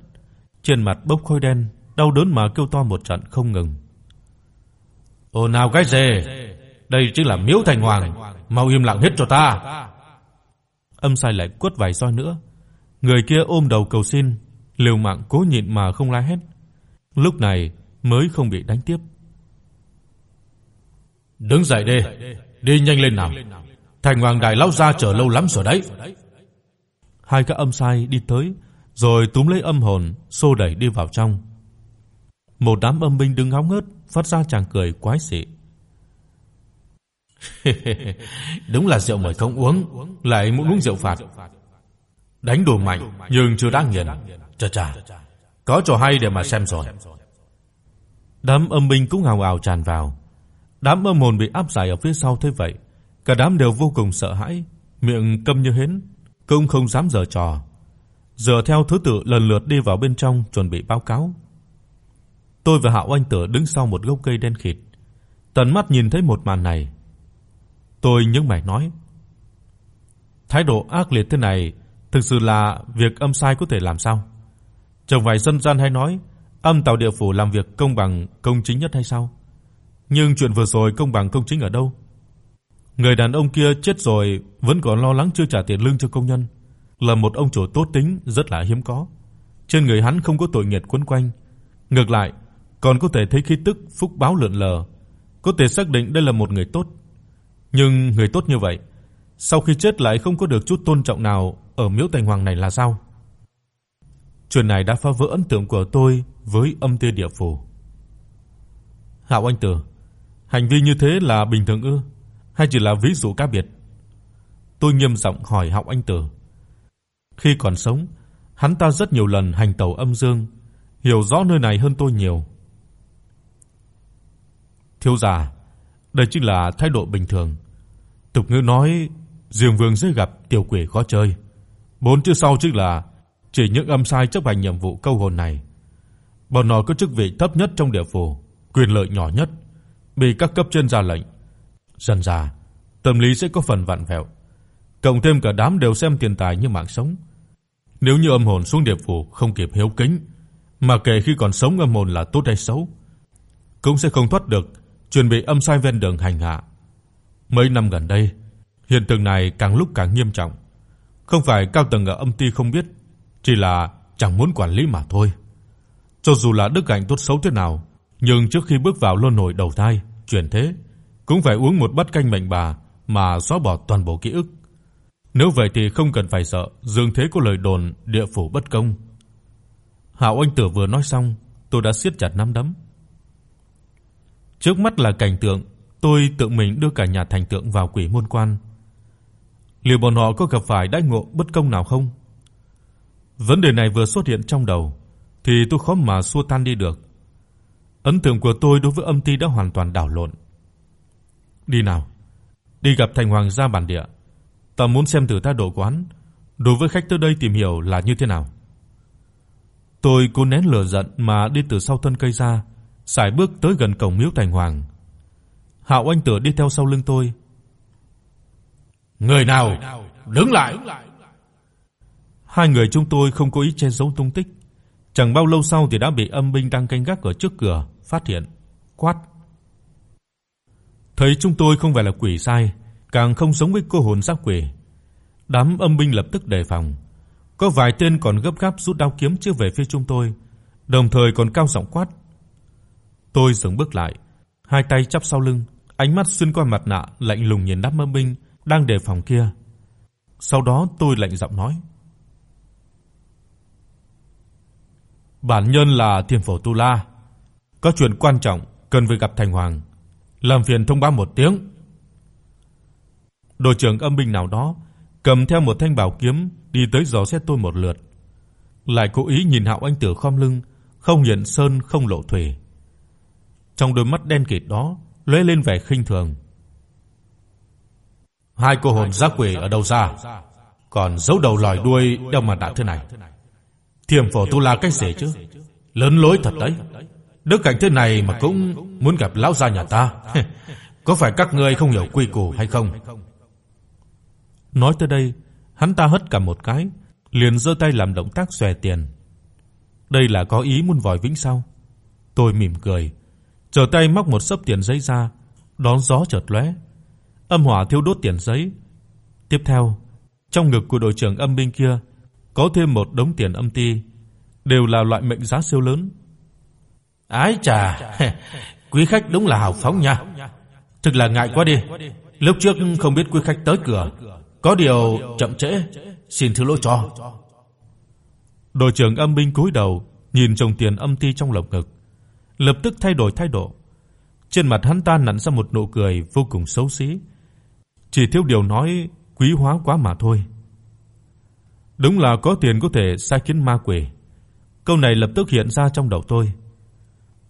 trên mặt bốc khói đen, đau đớn mà kêu to một trận không ngừng. "Ồn nào cái gì? Đây chính là Miếu Thành Hoàng, mau im lặng hết cho ta." Âm sai lại quất vài roi nữa. Người kia ôm đầu cầu xin, liều mạng cố nhịn mà không la hét. Lúc này mới không bị đánh tiếp. "Đứng dậy đi, đi nhanh lên nào. Thành Hoàng đại lão gia chờ lâu lắm rồi đấy." Hai cái âm sai đi tới, rồi túm lấy âm hồn, xô đẩy đi vào trong. Một đám âm binh đứng hóng ngớt, phát ra chàng cười quái dị. Đúng là rượu mời không uống, lại muốn uống rượu phạt. Đánh đồ mạnh nhưng chưa đáng nghiền. Chà chà, có trò hay để mà xem rồi. Đám âm binh cũng ào ào tràn vào. Đám âm hồn bị áp giải ở phía sau thế vậy, cả đám đều vô cùng sợ hãi, miệng câm như hến, cũng không dám giở trò. Giờ theo thứ tự lần lượt đi vào bên trong chuẩn bị báo cáo. Tôi và Hạo Anh Tử đứng sau một gốc cây đen khịt, tận mắt nhìn thấy một màn này. Tôi nhướng mày nói: Thái độ ác liệt thế này, thực sự là việc âm sai có thể làm sao? Trong vài dân gian hay nói, âm tàu địa phủ làm việc công bằng, công chính nhất hay sao? Nhưng chuyện vừa rồi công bằng công chính ở đâu? Người đàn ông kia chết rồi vẫn còn lo lắng chưa trả tiền lương cho công nhân, là một ông chủ tốt tính rất là hiếm có. Trên người hắn không có tội nghiệp quấn quanh, ngược lại còn có thể thấy khí tức phúc báo lượn lờ, có thể xác định đây là một người tốt. Nhưng người tốt như vậy, sau khi chết lại không có được chút tôn trọng nào ở miếu Tây Hoàng này là sao? Chuyện này đã phá vỡ ấn tượng của tôi với âm tia địa phủ. Hạo Anh Tử, hành vi như thế là bình thường ư? hay chỉ là ví dụ cá biệt? Tôi nghiêm giọng hỏi Hạo Anh Tử. Khi còn sống, hắn ta rất nhiều lần hành tẩu âm dương, hiểu rõ nơi này hơn tôi nhiều. Thiếu gia, đây chính là thái độ bình thường. Tục ngữ nói, Diêm Vương dễ gặp tiểu quỷ khó chơi. Bốn chữ sau chính là chỉ những âm sai chấp hành nhiệm vụ câu hồn này. Bọn nó có chức vị thấp nhất trong địa phủ, quyền lợi nhỏ nhất, bị các cấp trên ra lệnh. Dần dà, tâm lý sẽ có phần vặn vẹo. Cộng thêm cả đám đều xem tiền tài như mạng sống. Nếu như âm hồn xuống địa phủ không kịp hiếu kính, mà kể khi còn sống âm hồn là tốt hay xấu, cũng sẽ không thoát được chuẩn bị âm sai ven đường hành hạ. Mấy năm gần đây, hiện tượng này càng lúc càng nghiêm trọng. Không phải cao tầng ở âm ty không biết, chỉ là chẳng muốn quản lý mà thôi. Cho dù là đức hạnh tốt xấu thế nào, nhưng trước khi bước vào luân hồi đầu thai, chuyển thế, cũng phải uống một bát canh mệnh bà mà xóa bỏ toàn bộ ký ức. Nếu vậy thì không cần phải sợ Dương Thế có lời đồn địa phủ bất công. Hạo Anh Tử vừa nói xong, tôi đã siết chặt nắm đấm. Trước mắt là cảnh tượng tôi tự mình đưa cả nhà thành tượng vào quỷ môn quan. Liệu bọn họ có gặp phải đãi ngộ bất công nào không? Vấn đề này vừa xuất hiện trong đầu thì tôi khó mà xua tan đi được. Ấn tượng của tôi đối với âm ty đã hoàn toàn đảo lộn. Đi nào, đi gặp thành hoàng gia bản địa. Ta muốn xem thử thái độ quán đối với khách tới đây tìm hiểu là như thế nào. Tôi cố nén lửa giận mà đi từ sau thân cây ra, sải bước tới gần cổng miếu thành hoàng. Hạo Anh Tử đi theo sau lưng tôi. Người nào? Đứng lại. Hai người chúng tôi không có ý che giấu tung tích. Chẳng bao lâu sau thì đã bị âm binh đang canh gác ở trước cửa phát hiện, quát: Thấy chúng tôi không phải là quỷ sai, càng không giống với cô hồn xác quỷ. Đám âm binh lập tức đề phòng. Có vài tên còn gấp gáp rút đao kiếm chĩa về phía chúng tôi, đồng thời còn cao giọng quát. Tôi dừng bước lại, hai tay chắp sau lưng, ánh mắt xuyên qua mặt nạ lạnh lùng nhìn đám âm binh đang đề phòng kia. Sau đó tôi lạnh giọng nói: Bản nhân là Thiên Phổ Tu La, có chuyện quan trọng cần phải gặp thành hoàng, làm phiền thông báo một tiếng. Đội trưởng âm binh nào đó cầm theo một thanh bảo kiếm đi tới dò xét tôi một lượt, lại cố ý nhìn Hạo Anh Tử khom lưng, không hiện sơn không lộ thủy. Trong đôi mắt đen kịt đó lóe lên vẻ khinh thường. Hai cô hồn giác quỷ ở đâu ra? Còn giấu đầu lòi đuôi đeo mặt nạ thế này. Thiểm phổ tu la cách gì chứ? Lớn lối thật đấy. Đức cảnh thế này mà cũng muốn gặp lão gia nhà ta. Có phải các ngươi không hiểu quy củ hay không? Nói tới đây, hắn ta hất cả một cái, liền giơ tay làm động tác xòe tiền. Đây là có ý muốn vòi vĩnh sao? Tôi mỉm cười, trở tay móc một xấp tiền giấy ra, đón gió chợt lóe. Âm hỏa thiêu đốt tiền giấy. Tiếp theo, trong ngực của đội trưởng âm binh kia có thêm một đống tiền âm ti, đều là loại mệnh giá siêu lớn. Ái chà, quý khách đúng là hào phóng nha. Thực là ngại quá đi. Lúc trước không biết quý khách tới cửa, có điều chậm trễ, xin thứ lỗi cho. Đội trưởng âm binh cúi đầu, nhìn chồng tiền âm ti trong lồng ngực, lập tức thay đổi thái độ. Trên mặt hắn ta nặn ra một nụ cười vô cùng xấu xí. Chỉ thiếu điều nói quý hóa quá mà thôi. Đúng là có tiền có thể sai khiến ma quỷ. Câu này lập tức hiện ra trong đầu tôi.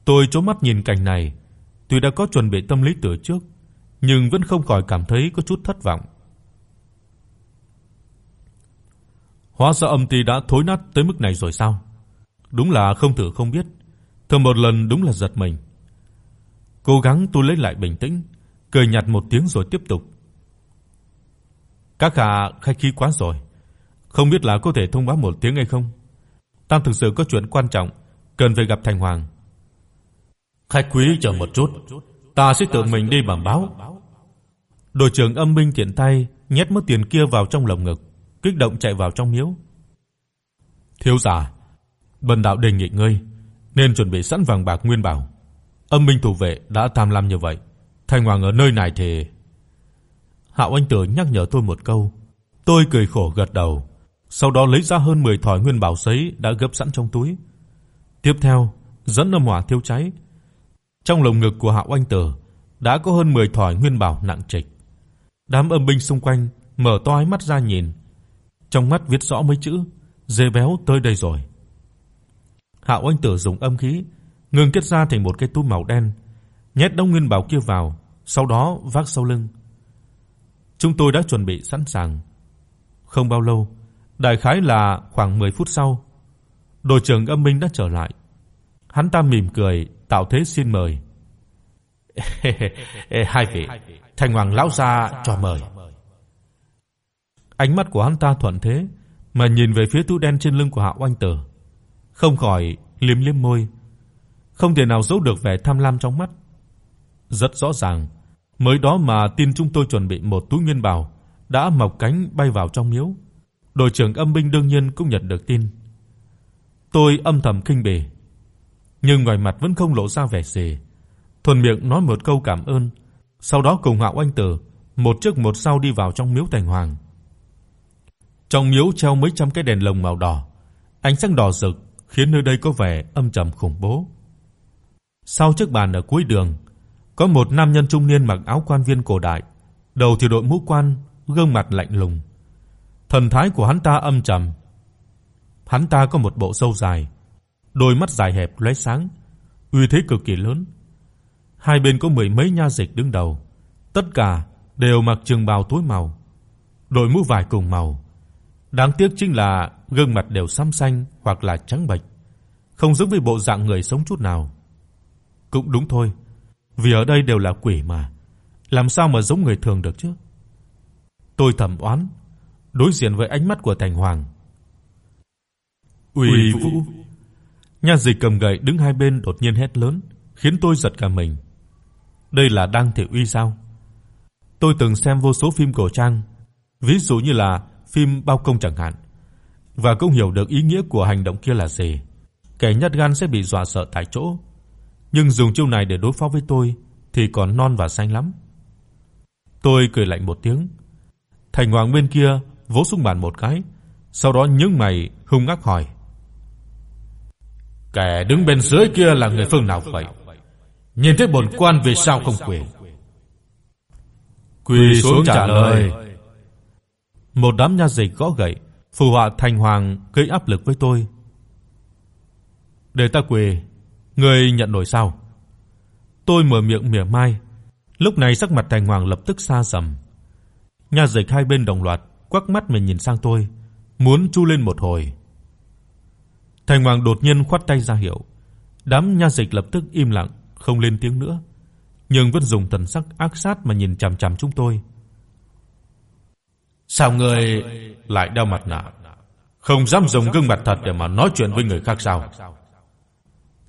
Tôi chố mắt nhìn cảnh này, tuy đã có chuẩn bị tâm lý từ trước, nhưng vẫn không khỏi cảm thấy có chút thất vọng. Hóa ra âm ty đã thối nát tới mức này rồi sao? Đúng là không thử không biết. Thử một lần đúng là giật mình. Cố gắng tôi lấy lại bình tĩnh, cười nhạt một tiếng rồi tiếp tục. Các hạ khách khí quá rồi. Không biết là có thể thông báo một tiếng hay không? Ta thực sự có chuyện quan trọng cần phải gặp thành hoàng. Khách quý chờ một chút, ta sẽ tự mình đi bẩm báo. Đội trưởng Âm Minh tiện tay nhét mớ tiền kia vào trong lồng ngực, kích động chạy vào trong miếu. Thiếu gia, bần đạo đề nghị ngươi nên chuẩn bị sẵn vàng bạc nguyên bảo. Âm Minh thủ vệ đã tham lam như vậy, thành hoàng ở nơi này thì Hạo Anh Tử nhắc nhở tôi một câu, tôi cười khổ gật đầu sau đó lấy ra hơn 10 thỏi nguyên bảo giấy đã gấp sẵn trong túi. Tiếp theo, dẫn âm hỏa thiêu cháy. Trong lồng ngực của Hạo Anh Tử đã có hơn 10 thỏi nguyên bảo nặng trịch. Đám âm binh xung quanh mở to hai mắt ra nhìn, trong mắt viết rõ mấy chữ: "Dê béo tới đây rồi." Hạo Anh Tử dùng âm khí ngừng kết ra thành một cái túi màu đen, nhét đống nguyên bảo kia vào, sau đó vác sau lưng. Chúng tôi đã chuẩn bị sẵn sàng. Không bao lâu, Đại khái là khoảng 10 phút sau, đội trưởng Âm Minh đã trở lại. Hắn ta mỉm cười, tạo thế xin mời. Hai vị, Thành Hoàng lão gia cho mời. Ánh mắt của hắn ta thuận thế mà nhìn về phía túi đen trên lưng của Hạo Oanh Tử, không khỏi liếm liếm môi, không thể nào giấu được vẻ tham lam trong mắt. Rất rõ ràng, mới đó mà tin chúng tôi chuẩn bị một túi nguyên bảo đã mọc cánh bay vào trong miếu đội trưởng âm binh đương nhiên cũng nhận được tin. Tôi âm thầm kinh bỉ, nhưng ngoài mặt vẫn không lộ ra vẻ gì, thuần miệng nói một câu cảm ơn, sau đó cùng Hạo Anh Tử một trước một sau đi vào trong miếu Thành Hoàng. Trong miếu treo mấy trăm cái đèn lồng màu đỏ, ánh sáng đỏ rực khiến nơi đây có vẻ âm trầm khủng bố. Sau chiếc bàn ở cuối đường, có một nam nhân trung niên mặc áo quan viên cổ đại, đầu thì đội mũ quan, gương mặt lạnh lùng. Thần thái của hắn ta âm trầm. Hắn ta có một bộ râu dài, đôi mắt dài hẹp lóe sáng, uy thế cực kỳ lớn. Hai bên có mười mấy nha dịch đứng đầu, tất cả đều mặc trường bào tối màu, đội mũ vải cùng màu. Đáng tiếc chính là gương mặt đều xám xanh hoặc là trắng bệch, không giống với bộ dạng người sống chút nào. Cũng đúng thôi, vì ở đây đều là quỷ mà, làm sao mà giống người thường được chứ? Tôi thầm oán, đối diện với ánh mắt của Thành Hoàng. "Uy vũ!" Nha dịch cầm gậy đứng hai bên đột nhiên hét lớn, khiến tôi giật cả mình. Đây là đang thể uy sao? Tôi từng xem vô số phim cổ trang, ví dụ như là phim bao công chẳng hạn, và cũng hiểu được ý nghĩa của hành động kia là gì. Kẻ nhát gan sẽ bị dọa sợ tại chỗ, nhưng dùng chiêu này để đối phó với tôi thì còn non và xanh lắm. Tôi cười lạnh một tiếng. Thành Hoàng bên kia vỗ xuống bàn một cái, sau đó nhướng mày hung ác hỏi: "Kẻ đứng bên dưới kia là người phương nào vậy? Nhìn thấy bổn quan vì sao không quỳ?" Quỳ xuống trả lời. Một đám nha dịch gõ gậy, phù họa Thành Hoàng gây áp lực với tôi. "Để ta quỳ, ngươi nhận nổi sao?" Tôi mở miệng mỉa mai. Lúc này sắc mặt Thành Hoàng lập tức xa sầm. Nha dịch hai bên đồng loạt quắc mắt mình nhìn sang tôi, muốn chu lên một hồi. Thành Hoàng đột nhiên khoát tay ra hiệu. Đám nha dịch lập tức im lặng, không lên tiếng nữa, nhưng vẫn dùng thần sắc ác sát mà nhìn chằm chằm chúng tôi. Sao ngươi lại đeo mặt nạ? Không dám dùng gương mặt thật để mà nói chuyện với người khác sao?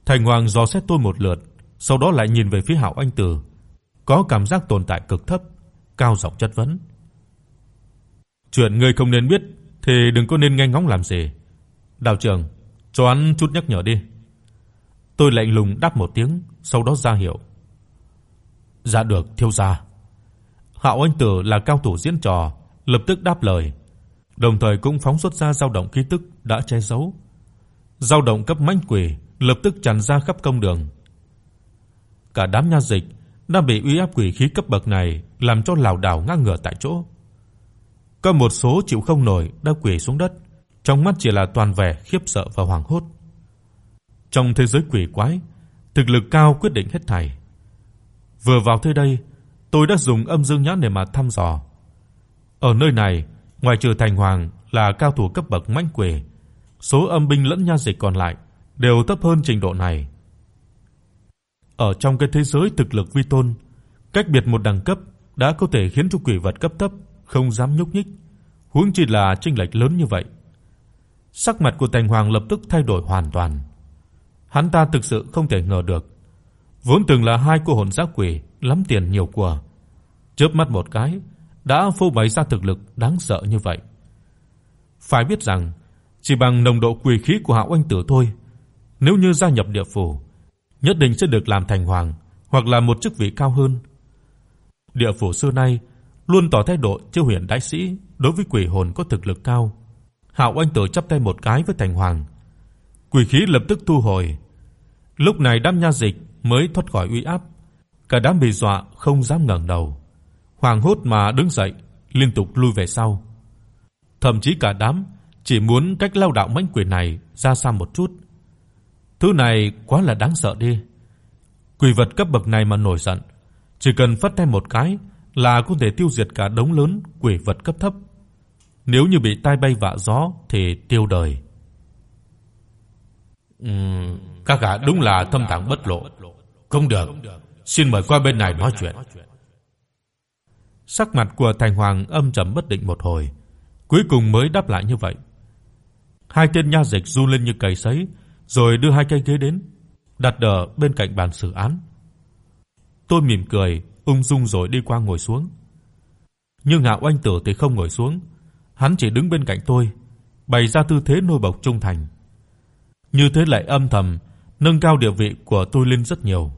Thành Hoàng dò xét tôi một lượt, sau đó lại nhìn về phía Hạo Anh Tử, có cảm giác tồn tại cực thấp, cao giọng chất vấn. Chuyện ngươi không nên biết thì đừng có nên nghe ngóng làm gì. Đạo trưởng, cho hắn chút nhắc nhở đi. Tôi lạnh lùng đáp một tiếng, sau đó ra hiệu. Dạ được, thiếu gia. Hạo Anh Tử là cao thủ diễn trò, lập tức đáp lời, đồng thời cũng phóng xuất ra dao động khí tức đã che giấu. Dao động cấp mãnh quỷ lập tức tràn ra khắp công đường. Cả đám nha dịch đã bị uy áp quỷ khí cấp bậc này làm cho lảo đảo ngã ngửa tại chỗ. Có một số chịu không nổi đã quỳ xuống đất, trong mắt chỉ là toàn vẻ khiếp sợ và hoảng hốt. Trong thế giới quỷ quái, thực lực cao quyết định hết thảy. Vừa vào tới đây, tôi đã dùng âm dương nhãn để mà thăm dò. Ở nơi này, ngoài trừ Thành Hoàng là cao thủ cấp bậc mãnh quỷ, số âm binh lẫn nha dịch còn lại đều thấp hơn trình độ này. Ở trong cái thế giới thực lực vi tôn, cách biệt một đẳng cấp đã có thể khiến cho quỷ vật cấp thấp không dám nhúc nhích, huống chi là chênh lệch lớn như vậy. Sắc mặt của Thành Hoàng lập tức thay đổi hoàn toàn. Hắn ta thực sự không thể ngờ được, vốn từng là hai cô hồn dã quỷ, lắm tiền nhiều của, chớp mắt một cái đã phô bày ra thực lực đáng sợ như vậy. Phải biết rằng, chỉ bằng nồng độ quỷ khí của Hạo Anh Tử thôi, nếu như gia nhập địa phủ, nhất định sẽ được làm thành hoàng hoặc là một chức vị cao hơn. Địa phủ xưa nay luôn tỏ thái độ chiêu huyền đại sĩ đối với quỷ hồn có thực lực cao. Hạo Anh Tử chắp tay một cái với Thành Hoàng. Quỷ khí lập tức thu hồi. Lúc này đám nha dịch mới thoát khỏi uy áp, cả đám bị dọa không dám ngẩng đầu. Hoàng hốt mà đứng dậy, liên tục lui về sau. Thậm chí cả đám chỉ muốn cách lao đạo mãnh quỷ này ra xa một chút. Thứ này quá là đáng sợ đi. Quỷ vật cấp bậc này mà nổi giận, chỉ cần phất tay một cái là có thể tiêu diệt cả đống lớn quỷ vật cấp thấp. Nếu như bị tai bay vạ gió thì tiêu đời. Ừm, các gã đúng là thâm tàng bất lộ. Không được, xin mời qua bên này nói chuyện. Sắc mặt của Thành Hoàng âm trầm bất định một hồi, cuối cùng mới đáp lại như vậy. Hai tên nha dịch run lên như cầy sấy, rồi đưa hai cây ghế đến, đặt ở bên cạnh bàn xử án. Tôi mỉm cười, ung dung rồi đi qua ngồi xuống. Nhưng Ngạo Anh Tử thì không ngồi xuống, hắn chỉ đứng bên cạnh tôi, bày ra tư thế nô bộc trung thành. Như thế lại âm thầm nâng cao địa vị của tôi lên rất nhiều.